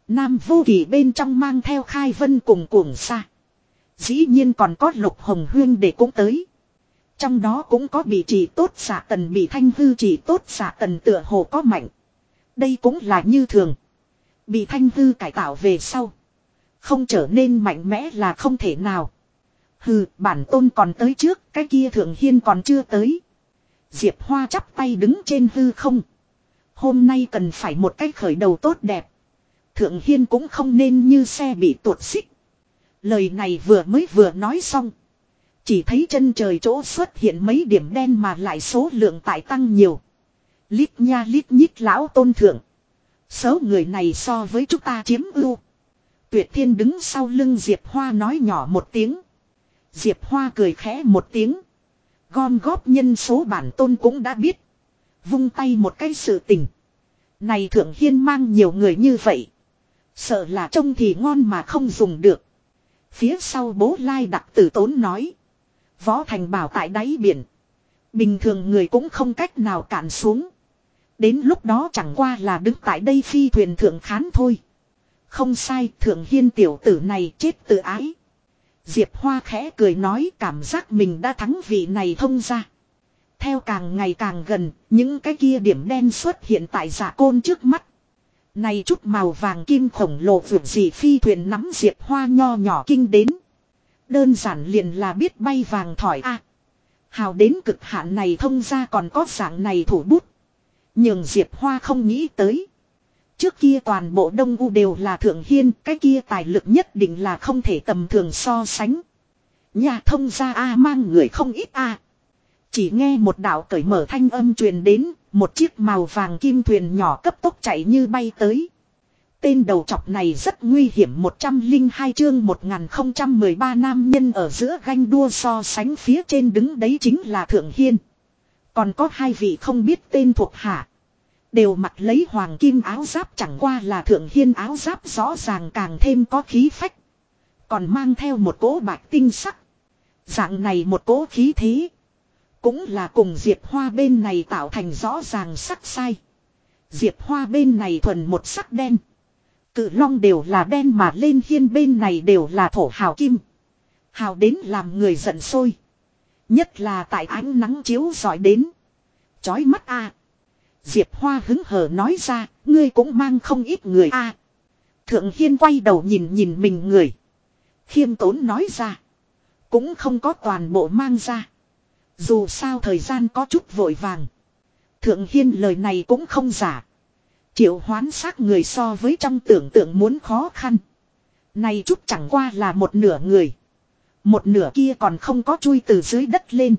Nam vô kỳ bên trong mang theo khai vân cùng cuồng xa. Dĩ nhiên còn có lục hồng huyên để cũng tới. Trong đó cũng có bị chỉ tốt xạ tần bị thanh hư chỉ tốt xạ tần tựa hồ có mạnh. Đây cũng là như thường. Bị thanh hư cải tạo về sau. Không trở nên mạnh mẽ là không thể nào. Hừ, bản tôn còn tới trước, cái kia thượng hiên còn chưa tới. Diệp Hoa chắp tay đứng trên hư không. Hôm nay cần phải một cách khởi đầu tốt đẹp. Thượng hiên cũng không nên như xe bị tuột xích. Lời này vừa mới vừa nói xong. Chỉ thấy chân trời chỗ xuất hiện mấy điểm đen mà lại số lượng tại tăng nhiều. Lít nha lít nhít lão tôn thượng. Số người này so với chúng ta chiếm ưu. Tuyệt thiên đứng sau lưng Diệp Hoa nói nhỏ một tiếng. Diệp Hoa cười khẽ một tiếng. Gom góp nhân số bản tôn cũng đã biết. Vung tay một cái sự tình. Này thượng hiên mang nhiều người như vậy. Sợ là trông thì ngon mà không dùng được. Phía sau bố lai đặc tử tốn nói. Võ thành bảo tại đáy biển. Bình thường người cũng không cách nào cản xuống. Đến lúc đó chẳng qua là đứng tại đây phi thuyền thượng khán thôi. Không sai thượng hiên tiểu tử này chết tự ái. Diệp Hoa khẽ cười nói cảm giác mình đã thắng vị này thông ra. Theo càng ngày càng gần, những cái kia điểm đen xuất hiện tại giả côn trước mắt. Này chút màu vàng kim khổng lồ vượt gì phi thuyền nắm Diệp Hoa nho nhỏ kinh đến. Đơn giản liền là biết bay vàng thỏi a. hào đến cực hạn này thông ra còn có dạng này thủ bút. Nhưng Diệp Hoa không nghĩ tới. Trước kia toàn bộ Đông U đều là thượng hiên, cái kia tài lực nhất định là không thể tầm thường so sánh. Nhà thông gia A mang người không ít A. Chỉ nghe một đạo cởi mở thanh âm truyền đến, một chiếc màu vàng kim thuyền nhỏ cấp tốc chạy như bay tới. Tên đầu chọc này rất nguy hiểm 102 chương 1013 nam nhân ở giữa ganh đua so sánh phía trên đứng đấy chính là Thượng Hiên. Còn có hai vị không biết tên thuộc hạ. Đều mặc lấy hoàng kim áo giáp, chẳng qua là Thượng Hiên áo giáp rõ ràng càng thêm có khí phách. Còn mang theo một cỗ bạc tinh sắc. Dạng này một cỗ khí thế. Cũng là cùng Diệp Hoa bên này tạo thành rõ ràng sắc sai. Diệp Hoa bên này thuần một sắc đen. Cự long đều là đen mà lên hiên bên này đều là thổ hào kim. Hào đến làm người giận sôi. Nhất là tại ánh nắng chiếu giỏi đến. Chói mắt a. Diệp Hoa hứng hờ nói ra, ngươi cũng mang không ít người a. Thượng Hiên quay đầu nhìn nhìn mình người. Khiêm tốn nói ra. Cũng không có toàn bộ mang ra. Dù sao thời gian có chút vội vàng. Thượng Hiên lời này cũng không giả. Triệu hoán xác người so với trong tưởng tượng muốn khó khăn. Này chút chẳng qua là một nửa người. Một nửa kia còn không có chui từ dưới đất lên.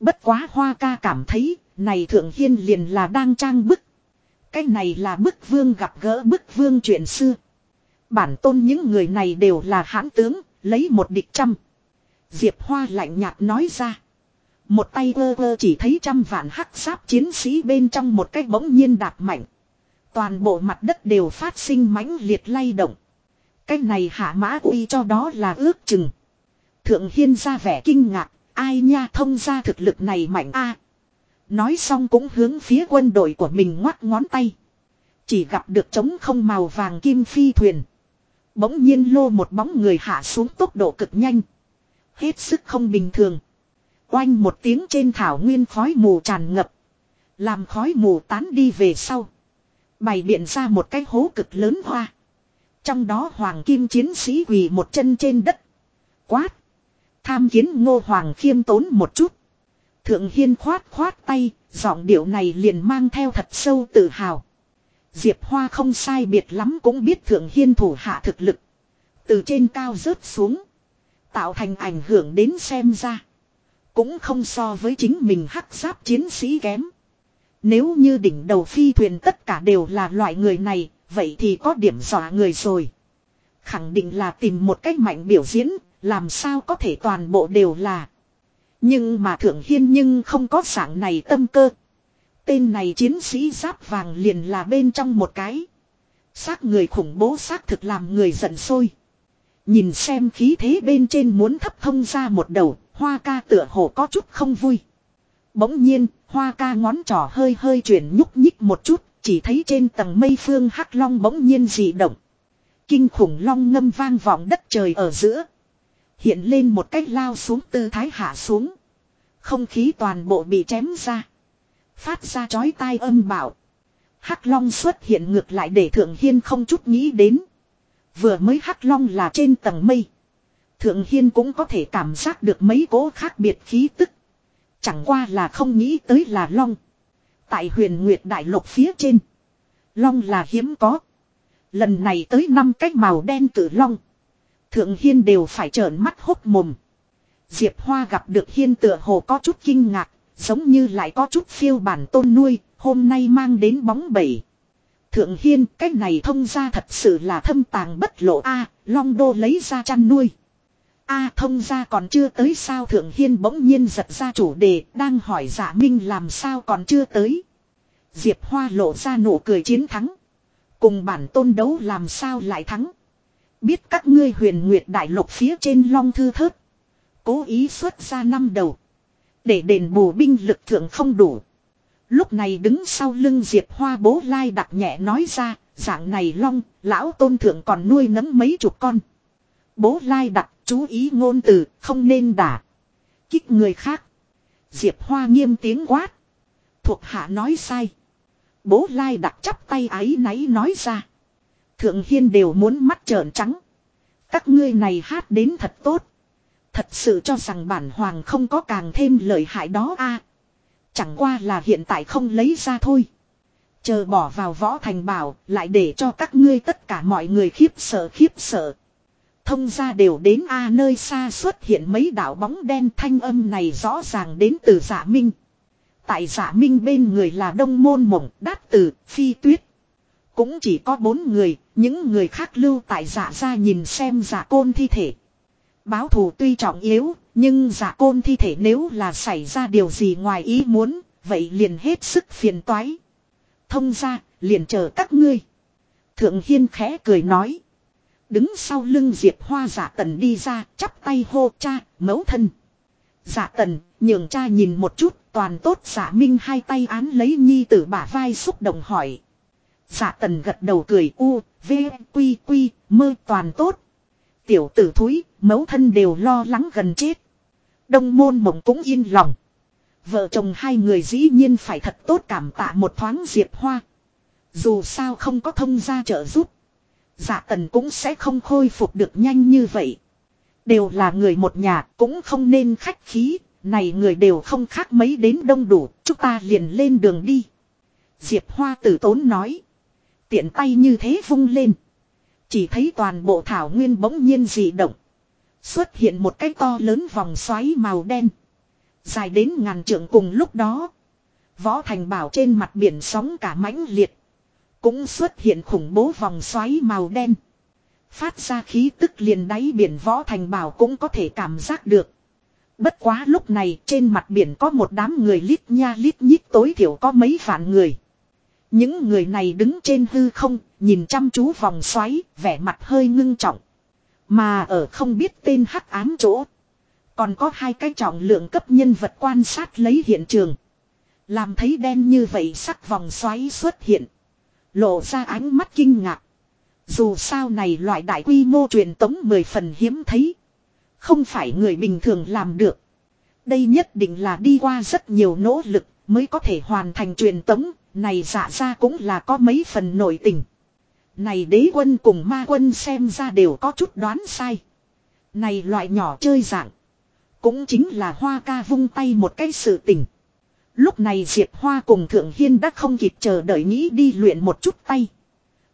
Bất quá hoa ca cảm thấy, này thượng hiên liền là đang trang bức. Cái này là bức vương gặp gỡ bức vương chuyện xưa. Bản tôn những người này đều là hãn tướng, lấy một địch trăm. Diệp Hoa lạnh nhạt nói ra. Một tay ơ ơ chỉ thấy trăm vạn hắc giáp chiến sĩ bên trong một cái bỗng nhiên đạp mạnh. Toàn bộ mặt đất đều phát sinh mãnh liệt lay động. Cái này hạ mã uy cho đó là ước chừng. Thượng Hiên ra vẻ kinh ngạc, ai nha thông ra thực lực này mạnh a. Nói xong cũng hướng phía quân đội của mình ngoắt ngón tay. Chỉ gặp được trống không màu vàng kim phi thuyền. Bỗng nhiên lô một bóng người hạ xuống tốc độ cực nhanh. Hết sức không bình thường. Oanh một tiếng trên thảo nguyên khói mù tràn ngập. Làm khói mù tán đi về sau. Bày biện ra một cái hố cực lớn hoa. Trong đó hoàng kim chiến sĩ quỳ một chân trên đất. Quát. Tham kiến ngô hoàng khiêm tốn một chút. Thượng Hiên khoát khoát tay, giọng điệu này liền mang theo thật sâu tự hào. Diệp Hoa không sai biệt lắm cũng biết Thượng Hiên thủ hạ thực lực. Từ trên cao rớt xuống. Tạo thành ảnh hưởng đến xem ra. Cũng không so với chính mình hắc giáp chiến sĩ kém. Nếu như đỉnh đầu phi thuyền tất cả đều là loại người này, vậy thì có điểm dọa người rồi. Khẳng định là tìm một cách mạnh biểu diễn, làm sao có thể toàn bộ đều là. Nhưng mà thượng hiên nhưng không có dạng này tâm cơ. Tên này chiến sĩ giáp vàng liền là bên trong một cái. Xác người khủng bố xác thực làm người giận sôi. Nhìn xem khí thế bên trên muốn thấp thông ra một đầu, hoa ca tựa hồ có chút không vui. Bỗng nhiên, hoa ca ngón trỏ hơi hơi chuyển nhúc nhích một chút, chỉ thấy trên tầng mây phương hắc long bỗng nhiên dị động. Kinh khủng long ngâm vang vọng đất trời ở giữa. Hiện lên một cách lao xuống tư thái hạ xuống. Không khí toàn bộ bị chém ra. Phát ra chói tai âm bảo. Hắc long xuất hiện ngược lại để thượng hiên không chút nghĩ đến. Vừa mới hắc long là trên tầng mây. Thượng hiên cũng có thể cảm giác được mấy cố khác biệt khí tức. Chẳng qua là không nghĩ tới là long. Tại huyền nguyệt đại lục phía trên. Long là hiếm có. Lần này tới năm cách màu đen cử long. Thượng Hiên đều phải trợn mắt hốc mồm. Diệp Hoa gặp được Hiên tựa hồ có chút kinh ngạc, giống như lại có chút phiêu bản tôn nuôi, hôm nay mang đến bóng bẩy. Thượng Hiên, cái này thông ra thật sự là thâm tàng bất lộ a Long Đô lấy ra chăn nuôi a thông ra còn chưa tới sao Thượng Hiên bỗng nhiên giật ra chủ đề, đang hỏi giả minh làm sao còn chưa tới. Diệp Hoa lộ ra nụ cười chiến thắng. Cùng bản tôn đấu làm sao lại thắng. Biết các ngươi huyền nguyệt đại lục phía trên long thư thớt. Cố ý xuất ra năm đầu. Để đền bù binh lực thượng không đủ. Lúc này đứng sau lưng Diệp Hoa bố lai đặt nhẹ nói ra, dạng này long, lão tôn thượng còn nuôi nấng mấy chục con. Bố lai đặt chú ý ngôn từ, không nên đả. Kích người khác. Diệp Hoa nghiêm tiếng quát. Thuộc hạ nói sai. Bố lai đặt chắp tay ái náy nói ra. Thượng Hiên đều muốn mắt trợn trắng. Các ngươi này hát đến thật tốt. Thật sự cho rằng bản hoàng không có càng thêm lợi hại đó a Chẳng qua là hiện tại không lấy ra thôi. Chờ bỏ vào võ thành bảo, lại để cho các ngươi tất cả mọi người khiếp sợ khiếp sợ. Thông ra đều đến A nơi xa xuất hiện mấy đạo bóng đen thanh âm này rõ ràng đến từ giả minh. Tại giả minh bên người là đông môn mộng, đát tử, phi tuyết. Cũng chỉ có bốn người, những người khác lưu tại dạ giả ra nhìn xem giả côn thi thể. Báo thù tuy trọng yếu, nhưng giả côn thi thể nếu là xảy ra điều gì ngoài ý muốn, vậy liền hết sức phiền toái. Thông ra, liền chờ các ngươi. Thượng Hiên khẽ cười nói. Đứng sau lưng Diệp Hoa giả tần đi ra, chắp tay hô cha, mẫu thân. Giả tần, nhường cha nhìn một chút, toàn tốt giả minh hai tay án lấy nhi tử bả vai xúc động hỏi. Giả tần gật đầu cười u, v, quy quy, mơ toàn tốt. Tiểu tử thúi, mẫu thân đều lo lắng gần chết. Đông môn mộng cũng yên lòng. Vợ chồng hai người dĩ nhiên phải thật tốt cảm tạ một thoáng diệp hoa. Dù sao không có thông gia trợ giúp dạ tần cũng sẽ không khôi phục được nhanh như vậy. Đều là người một nhà cũng không nên khách khí, này người đều không khác mấy đến đông đủ, chúng ta liền lên đường đi. Diệp Hoa tử tốn nói. Tiện tay như thế vung lên. Chỉ thấy toàn bộ thảo nguyên bỗng nhiên dị động. Xuất hiện một cái to lớn vòng xoáy màu đen. Dài đến ngàn trượng cùng lúc đó. Võ thành bảo trên mặt biển sóng cả mãnh liệt. Cũng xuất hiện khủng bố vòng xoáy màu đen. Phát ra khí tức liền đáy biển võ thành bảo cũng có thể cảm giác được. Bất quá lúc này trên mặt biển có một đám người lít nha lít nhít tối thiểu có mấy vạn người. Những người này đứng trên hư không, nhìn chăm chú vòng xoáy, vẻ mặt hơi ngưng trọng. Mà ở không biết tên hắc ám chỗ. Còn có hai cái trọng lượng cấp nhân vật quan sát lấy hiện trường. Làm thấy đen như vậy sắc vòng xoáy xuất hiện. Lộ ra ánh mắt kinh ngạc. Dù sao này loại đại quy mô truyền tống mười phần hiếm thấy. Không phải người bình thường làm được. Đây nhất định là đi qua rất nhiều nỗ lực mới có thể hoàn thành truyền tống. Này dạ ra cũng là có mấy phần nội tình. Này đế quân cùng ma quân xem ra đều có chút đoán sai. Này loại nhỏ chơi dạng. Cũng chính là hoa ca vung tay một cái sự tình. Lúc này Diệp Hoa cùng Thượng Hiên đã không kịp chờ đợi nghĩ đi luyện một chút tay.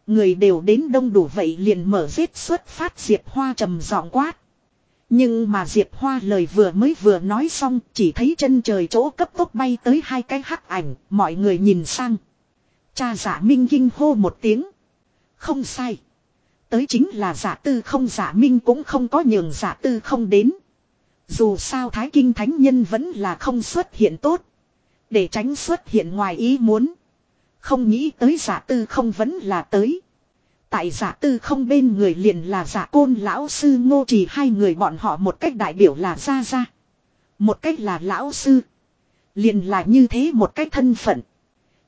Người đều đến đông đủ vậy liền mở giết xuất phát Diệp Hoa trầm giọng quát. Nhưng mà Diệp Hoa lời vừa mới vừa nói xong chỉ thấy chân trời chỗ cấp tốc bay tới hai cái hắc ảnh, mọi người nhìn sang. Cha giả minh kinh hô một tiếng. Không sai. Tới chính là giả tư không giả minh cũng không có nhường giả tư không đến. Dù sao Thái Kinh Thánh Nhân vẫn là không xuất hiện tốt. Để tránh xuất hiện ngoài ý muốn. Không nghĩ tới giả tư không vẫn là tới. Tại giả tư không bên người liền là giả côn lão sư ngô trì hai người bọn họ một cách đại biểu là ra ra. Một cách là lão sư. Liền là như thế một cách thân phận.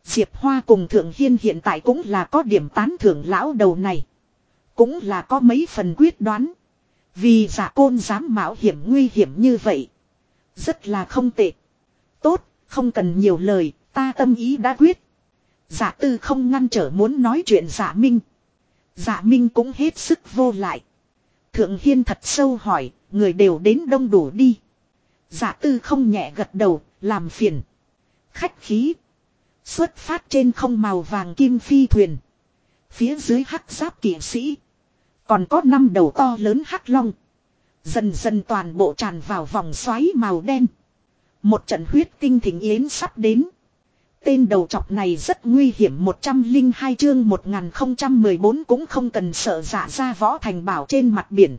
Diệp Hoa cùng Thượng Hiên hiện tại cũng là có điểm tán thưởng lão đầu này. Cũng là có mấy phần quyết đoán. Vì giả côn dám mạo hiểm nguy hiểm như vậy. Rất là không tệ. Tốt, không cần nhiều lời, ta tâm ý đã quyết. Giả tư không ngăn trở muốn nói chuyện giả minh. Giả minh cũng hết sức vô lại. Thượng Hiên thật sâu hỏi, người đều đến đông đủ đi. Giả tư không nhẹ gật đầu, làm phiền. Khách khí. Xuất phát trên không màu vàng kim phi thuyền. Phía dưới hắc giáp kỵ sĩ. Còn có năm đầu to lớn hắc long. Dần dần toàn bộ tràn vào vòng xoáy màu đen. Một trận huyết tinh thỉnh yến sắp đến. Tên đầu trọc này rất nguy hiểm 102 chương 1014 cũng không cần sợ dạ ra võ thành bảo trên mặt biển.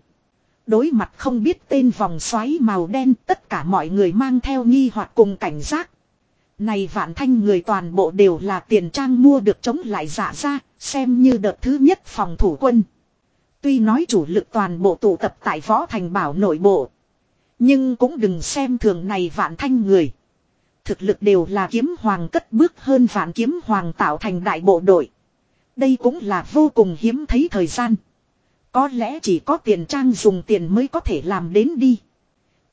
Đối mặt không biết tên vòng xoáy màu đen tất cả mọi người mang theo nghi hoặc cùng cảnh giác. Này vạn thanh người toàn bộ đều là tiền trang mua được chống lại dạ ra, xem như đợt thứ nhất phòng thủ quân. Tuy nói chủ lực toàn bộ tụ tập tại võ thành bảo nội bộ. Nhưng cũng đừng xem thường này vạn thanh người. Thực lực đều là kiếm hoàng cất bước hơn vạn kiếm hoàng tạo thành đại bộ đội. Đây cũng là vô cùng hiếm thấy thời gian. Có lẽ chỉ có tiền trang dùng tiền mới có thể làm đến đi.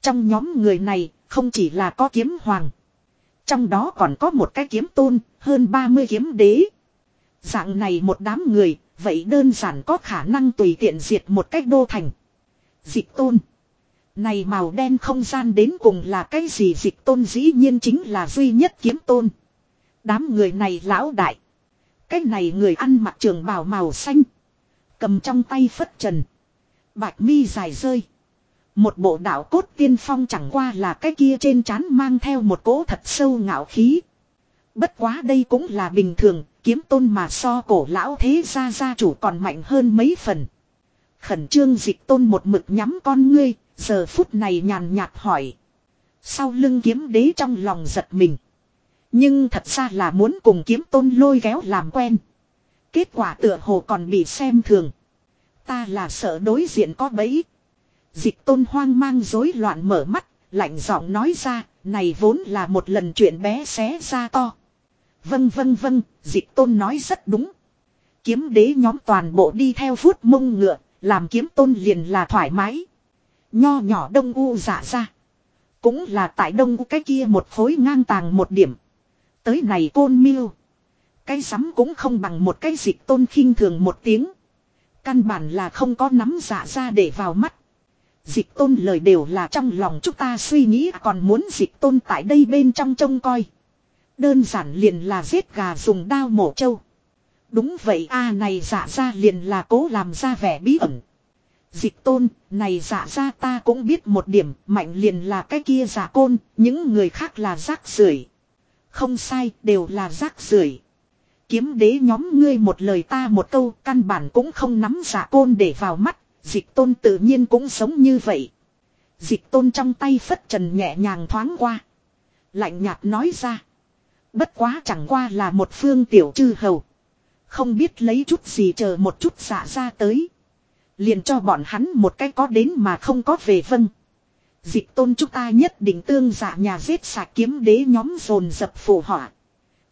Trong nhóm người này không chỉ là có kiếm hoàng. Trong đó còn có một cái kiếm tôn, hơn 30 kiếm đế. Dạng này một đám người, vậy đơn giản có khả năng tùy tiện diệt một cách đô thành. Dịch tôn. Này màu đen không gian đến cùng là cái gì dịch tôn dĩ nhiên chính là duy nhất kiếm tôn. Đám người này lão đại. Cái này người ăn mặc trường bào màu xanh. Cầm trong tay phất trần. Bạch mi dài rơi. Một bộ đạo cốt tiên phong chẳng qua là cái kia trên trán mang theo một cỗ thật sâu ngạo khí. Bất quá đây cũng là bình thường, kiếm tôn mà so cổ lão thế gia gia chủ còn mạnh hơn mấy phần. Khẩn trương dịch tôn một mực nhắm con ngươi, giờ phút này nhàn nhạt hỏi. Sau lưng kiếm đế trong lòng giật mình. Nhưng thật ra là muốn cùng kiếm tôn lôi kéo làm quen. Kết quả tựa hồ còn bị xem thường. Ta là sợ đối diện có bẫy. Dịch tôn hoang mang rối loạn mở mắt, lạnh giọng nói ra, này vốn là một lần chuyện bé xé ra to. Vâng vâng vâng, dịch tôn nói rất đúng. Kiếm đế nhóm toàn bộ đi theo vuốt mông ngựa, làm kiếm tôn liền là thoải mái. Nho nhỏ đông u giả ra. Cũng là tại đông u cái kia một khối ngang tàng một điểm. Tới này côn miêu. Cái sắm cũng không bằng một cái dịch tôn khinh thường một tiếng. Căn bản là không có nắm giả ra để vào mắt. Dịch tôn lời đều là trong lòng chúng ta suy nghĩ còn muốn dịch tôn tại đây bên trong trông coi. Đơn giản liền là giết gà dùng đao mổ trâu. Đúng vậy, a này giả ra liền là cố làm ra vẻ bí ẩn. Dịch tôn, này giả ra ta cũng biết một điểm, mạnh liền là cái kia giả côn, những người khác là rác rưởi Không sai, đều là rác rưởi Kiếm đế nhóm ngươi một lời ta một câu, căn bản cũng không nắm giả côn để vào mắt, dịch tôn tự nhiên cũng sống như vậy. Dịch tôn trong tay phất trần nhẹ nhàng thoáng qua. Lạnh nhạt nói ra. Bất quá chẳng qua là một phương tiểu chư hầu. Không biết lấy chút gì chờ một chút giả ra tới. Liền cho bọn hắn một cái có đến mà không có về vâng. Dịch tôn chúng ta nhất định tương giả nhà giết sạc kiếm đế nhóm dồn dập phù họa.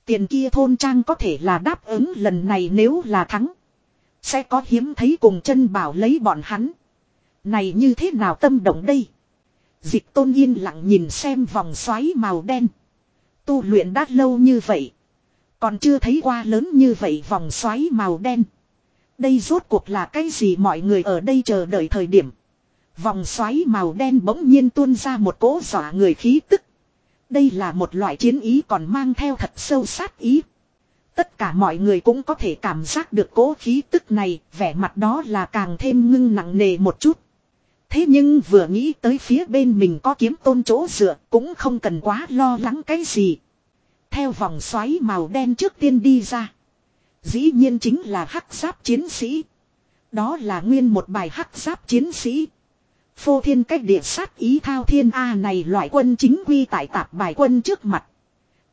Tiền kia thôn trang có thể là đáp ứng lần này nếu là thắng. Sẽ có hiếm thấy cùng chân bảo lấy bọn hắn. Này như thế nào tâm động đây? Dịch tôn yên lặng nhìn xem vòng xoáy màu đen. Tu luyện đã lâu như vậy. Còn chưa thấy qua lớn như vậy vòng xoáy màu đen. Đây rốt cuộc là cái gì mọi người ở đây chờ đợi thời điểm. Vòng xoáy màu đen bỗng nhiên tuôn ra một cỗ giỏ người khí tức. Đây là một loại chiến ý còn mang theo thật sâu sát ý. Tất cả mọi người cũng có thể cảm giác được cỗ khí tức này, vẻ mặt đó là càng thêm ngưng nặng nề một chút. Thế nhưng vừa nghĩ tới phía bên mình có kiếm tôn chỗ dựa cũng không cần quá lo lắng cái gì. Theo vòng xoáy màu đen trước tiên đi ra. Dĩ nhiên chính là hắc giáp chiến sĩ. Đó là nguyên một bài hắc giáp chiến sĩ. Phô thiên cách địa sát ý thao thiên A này loại quân chính quy tại tạp bài quân trước mặt.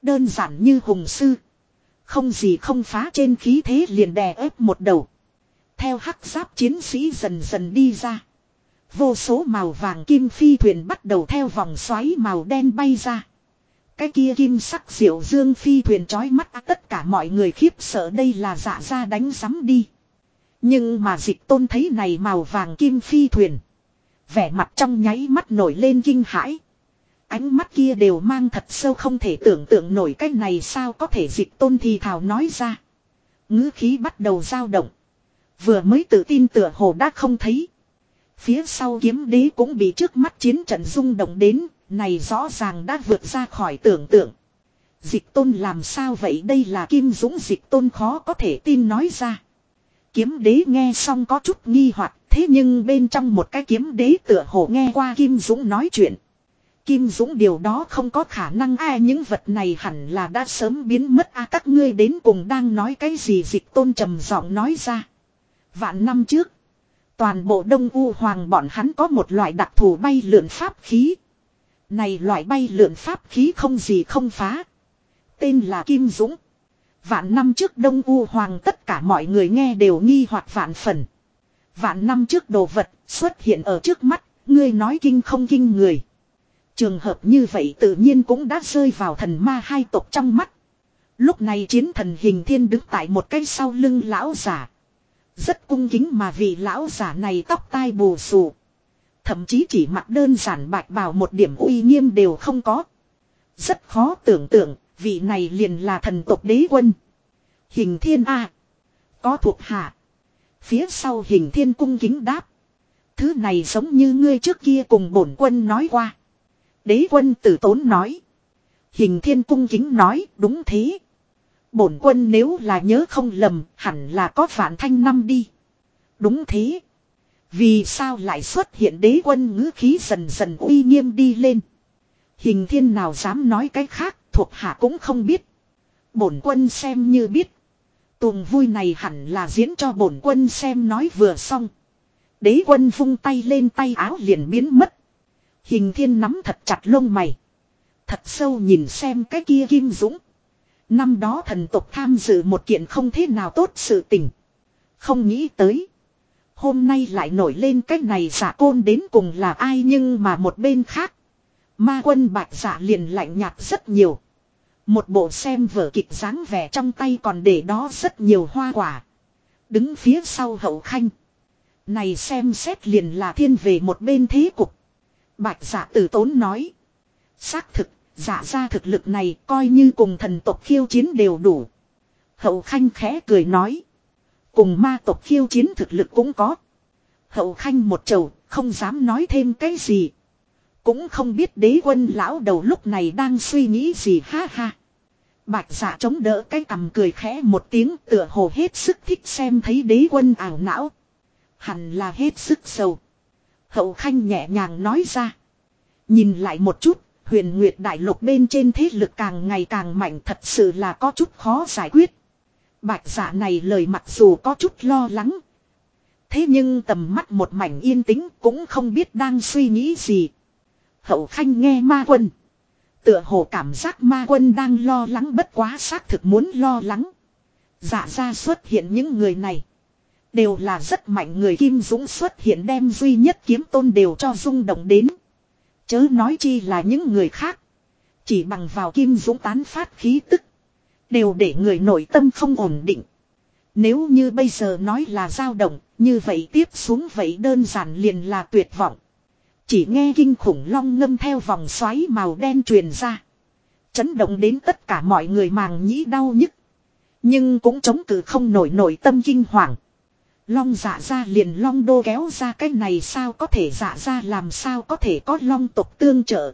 Đơn giản như hùng sư. Không gì không phá trên khí thế liền đè ép một đầu. Theo hắc giáp chiến sĩ dần dần đi ra. Vô số màu vàng kim phi thuyền bắt đầu theo vòng xoáy màu đen bay ra. Cái kia kim sắc diệu dương phi thuyền trói mắt tất cả mọi người khiếp sợ đây là dạ ra đánh sắm đi. Nhưng mà dịch tôn thấy này màu vàng kim phi thuyền. Vẻ mặt trong nháy mắt nổi lên kinh hãi. Ánh mắt kia đều mang thật sâu không thể tưởng tượng nổi cái này sao có thể dịch tôn thì thảo nói ra. ngữ khí bắt đầu dao động. Vừa mới tự tin tựa hồ đã không thấy. Phía sau kiếm đế cũng bị trước mắt chiến trận rung động đến, này rõ ràng đã vượt ra khỏi tưởng tượng. Dịch tôn làm sao vậy đây là kim dũng dịch tôn khó có thể tin nói ra. Kiếm đế nghe xong có chút nghi hoặc thế nhưng bên trong một cái kiếm đế tựa hồ nghe qua kim dũng nói chuyện. Kim Dũng điều đó không có khả năng ai những vật này hẳn là đã sớm biến mất a các ngươi đến cùng đang nói cái gì dịch tôn trầm giọng nói ra. Vạn năm trước, toàn bộ Đông U Hoàng bọn hắn có một loại đặc thù bay lượn pháp khí. Này loại bay lượn pháp khí không gì không phá. Tên là Kim Dũng. Vạn năm trước Đông U Hoàng tất cả mọi người nghe đều nghi hoặc vạn phần. Vạn năm trước đồ vật xuất hiện ở trước mắt, ngươi nói kinh không kinh người. Trường hợp như vậy tự nhiên cũng đã rơi vào thần ma hai tộc trong mắt. Lúc này chiến thần hình thiên đứng tại một cái sau lưng lão giả. Rất cung kính mà vì lão giả này tóc tai bù xù. Thậm chí chỉ mặc đơn giản bạch bào một điểm uy nghiêm đều không có. Rất khó tưởng tượng, vị này liền là thần tộc đế quân. Hình thiên A. Có thuộc hạ. Phía sau hình thiên cung kính đáp. Thứ này giống như ngươi trước kia cùng bổn quân nói qua. Đế quân tử tốn nói. Hình thiên cung kính nói đúng thế. Bổn quân nếu là nhớ không lầm hẳn là có vạn thanh năm đi. Đúng thế. Vì sao lại xuất hiện đế quân ngữ khí dần dần uy nghiêm đi lên. Hình thiên nào dám nói cái khác, thuộc hạ cũng không biết. Bổn quân xem như biết. Tuồng vui này hẳn là diễn cho bổn quân xem nói vừa xong. Đế quân vung tay lên tay áo liền biến mất. Hình thiên nắm thật chặt lông mày. Thật sâu nhìn xem cái kia kim dũng. Năm đó thần tộc tham dự một kiện không thế nào tốt sự tình. Không nghĩ tới. Hôm nay lại nổi lên cách này giả côn đến cùng là ai nhưng mà một bên khác. Ma quân bạch giả liền lạnh nhạt rất nhiều. Một bộ xem vở kịch dáng vẻ trong tay còn để đó rất nhiều hoa quả. Đứng phía sau hậu khanh. Này xem xét liền là thiên về một bên thế cục. Bạch giả tử tốn nói. Xác thực, giả ra thực lực này coi như cùng thần tộc khiêu chiến đều đủ. Hậu khanh khẽ cười nói. Cùng ma tộc khiêu chiến thực lực cũng có. Hậu khanh một chầu, không dám nói thêm cái gì. Cũng không biết đế quân lão đầu lúc này đang suy nghĩ gì ha ha. Bạch dạ chống đỡ cái cằm cười khẽ một tiếng tựa hồ hết sức thích xem thấy đế quân ảo não. Hẳn là hết sức sâu. Hậu khanh nhẹ nhàng nói ra. Nhìn lại một chút, huyền nguyệt đại lục bên trên thế lực càng ngày càng mạnh thật sự là có chút khó giải quyết. Bạch dạ này lời mặc dù có chút lo lắng. Thế nhưng tầm mắt một mảnh yên tĩnh cũng không biết đang suy nghĩ gì. Hậu khanh nghe ma quân. Tựa hồ cảm giác ma quân đang lo lắng bất quá xác thực muốn lo lắng. Dạ ra xuất hiện những người này. Đều là rất mạnh người Kim Dũng xuất hiện đem duy nhất kiếm tôn đều cho rung động đến. Chớ nói chi là những người khác. Chỉ bằng vào Kim Dũng tán phát khí tức. Đều để người nội tâm không ổn định. Nếu như bây giờ nói là dao động, như vậy tiếp xuống vậy đơn giản liền là tuyệt vọng. Chỉ nghe kinh khủng long ngâm theo vòng xoáy màu đen truyền ra. Chấn động đến tất cả mọi người màng nhĩ đau nhức. Nhưng cũng chống cự không nổi nổi tâm kinh hoàng. Long dạ ra liền long đô kéo ra cái này sao có thể dạ ra làm sao có thể có long tộc tương trợ.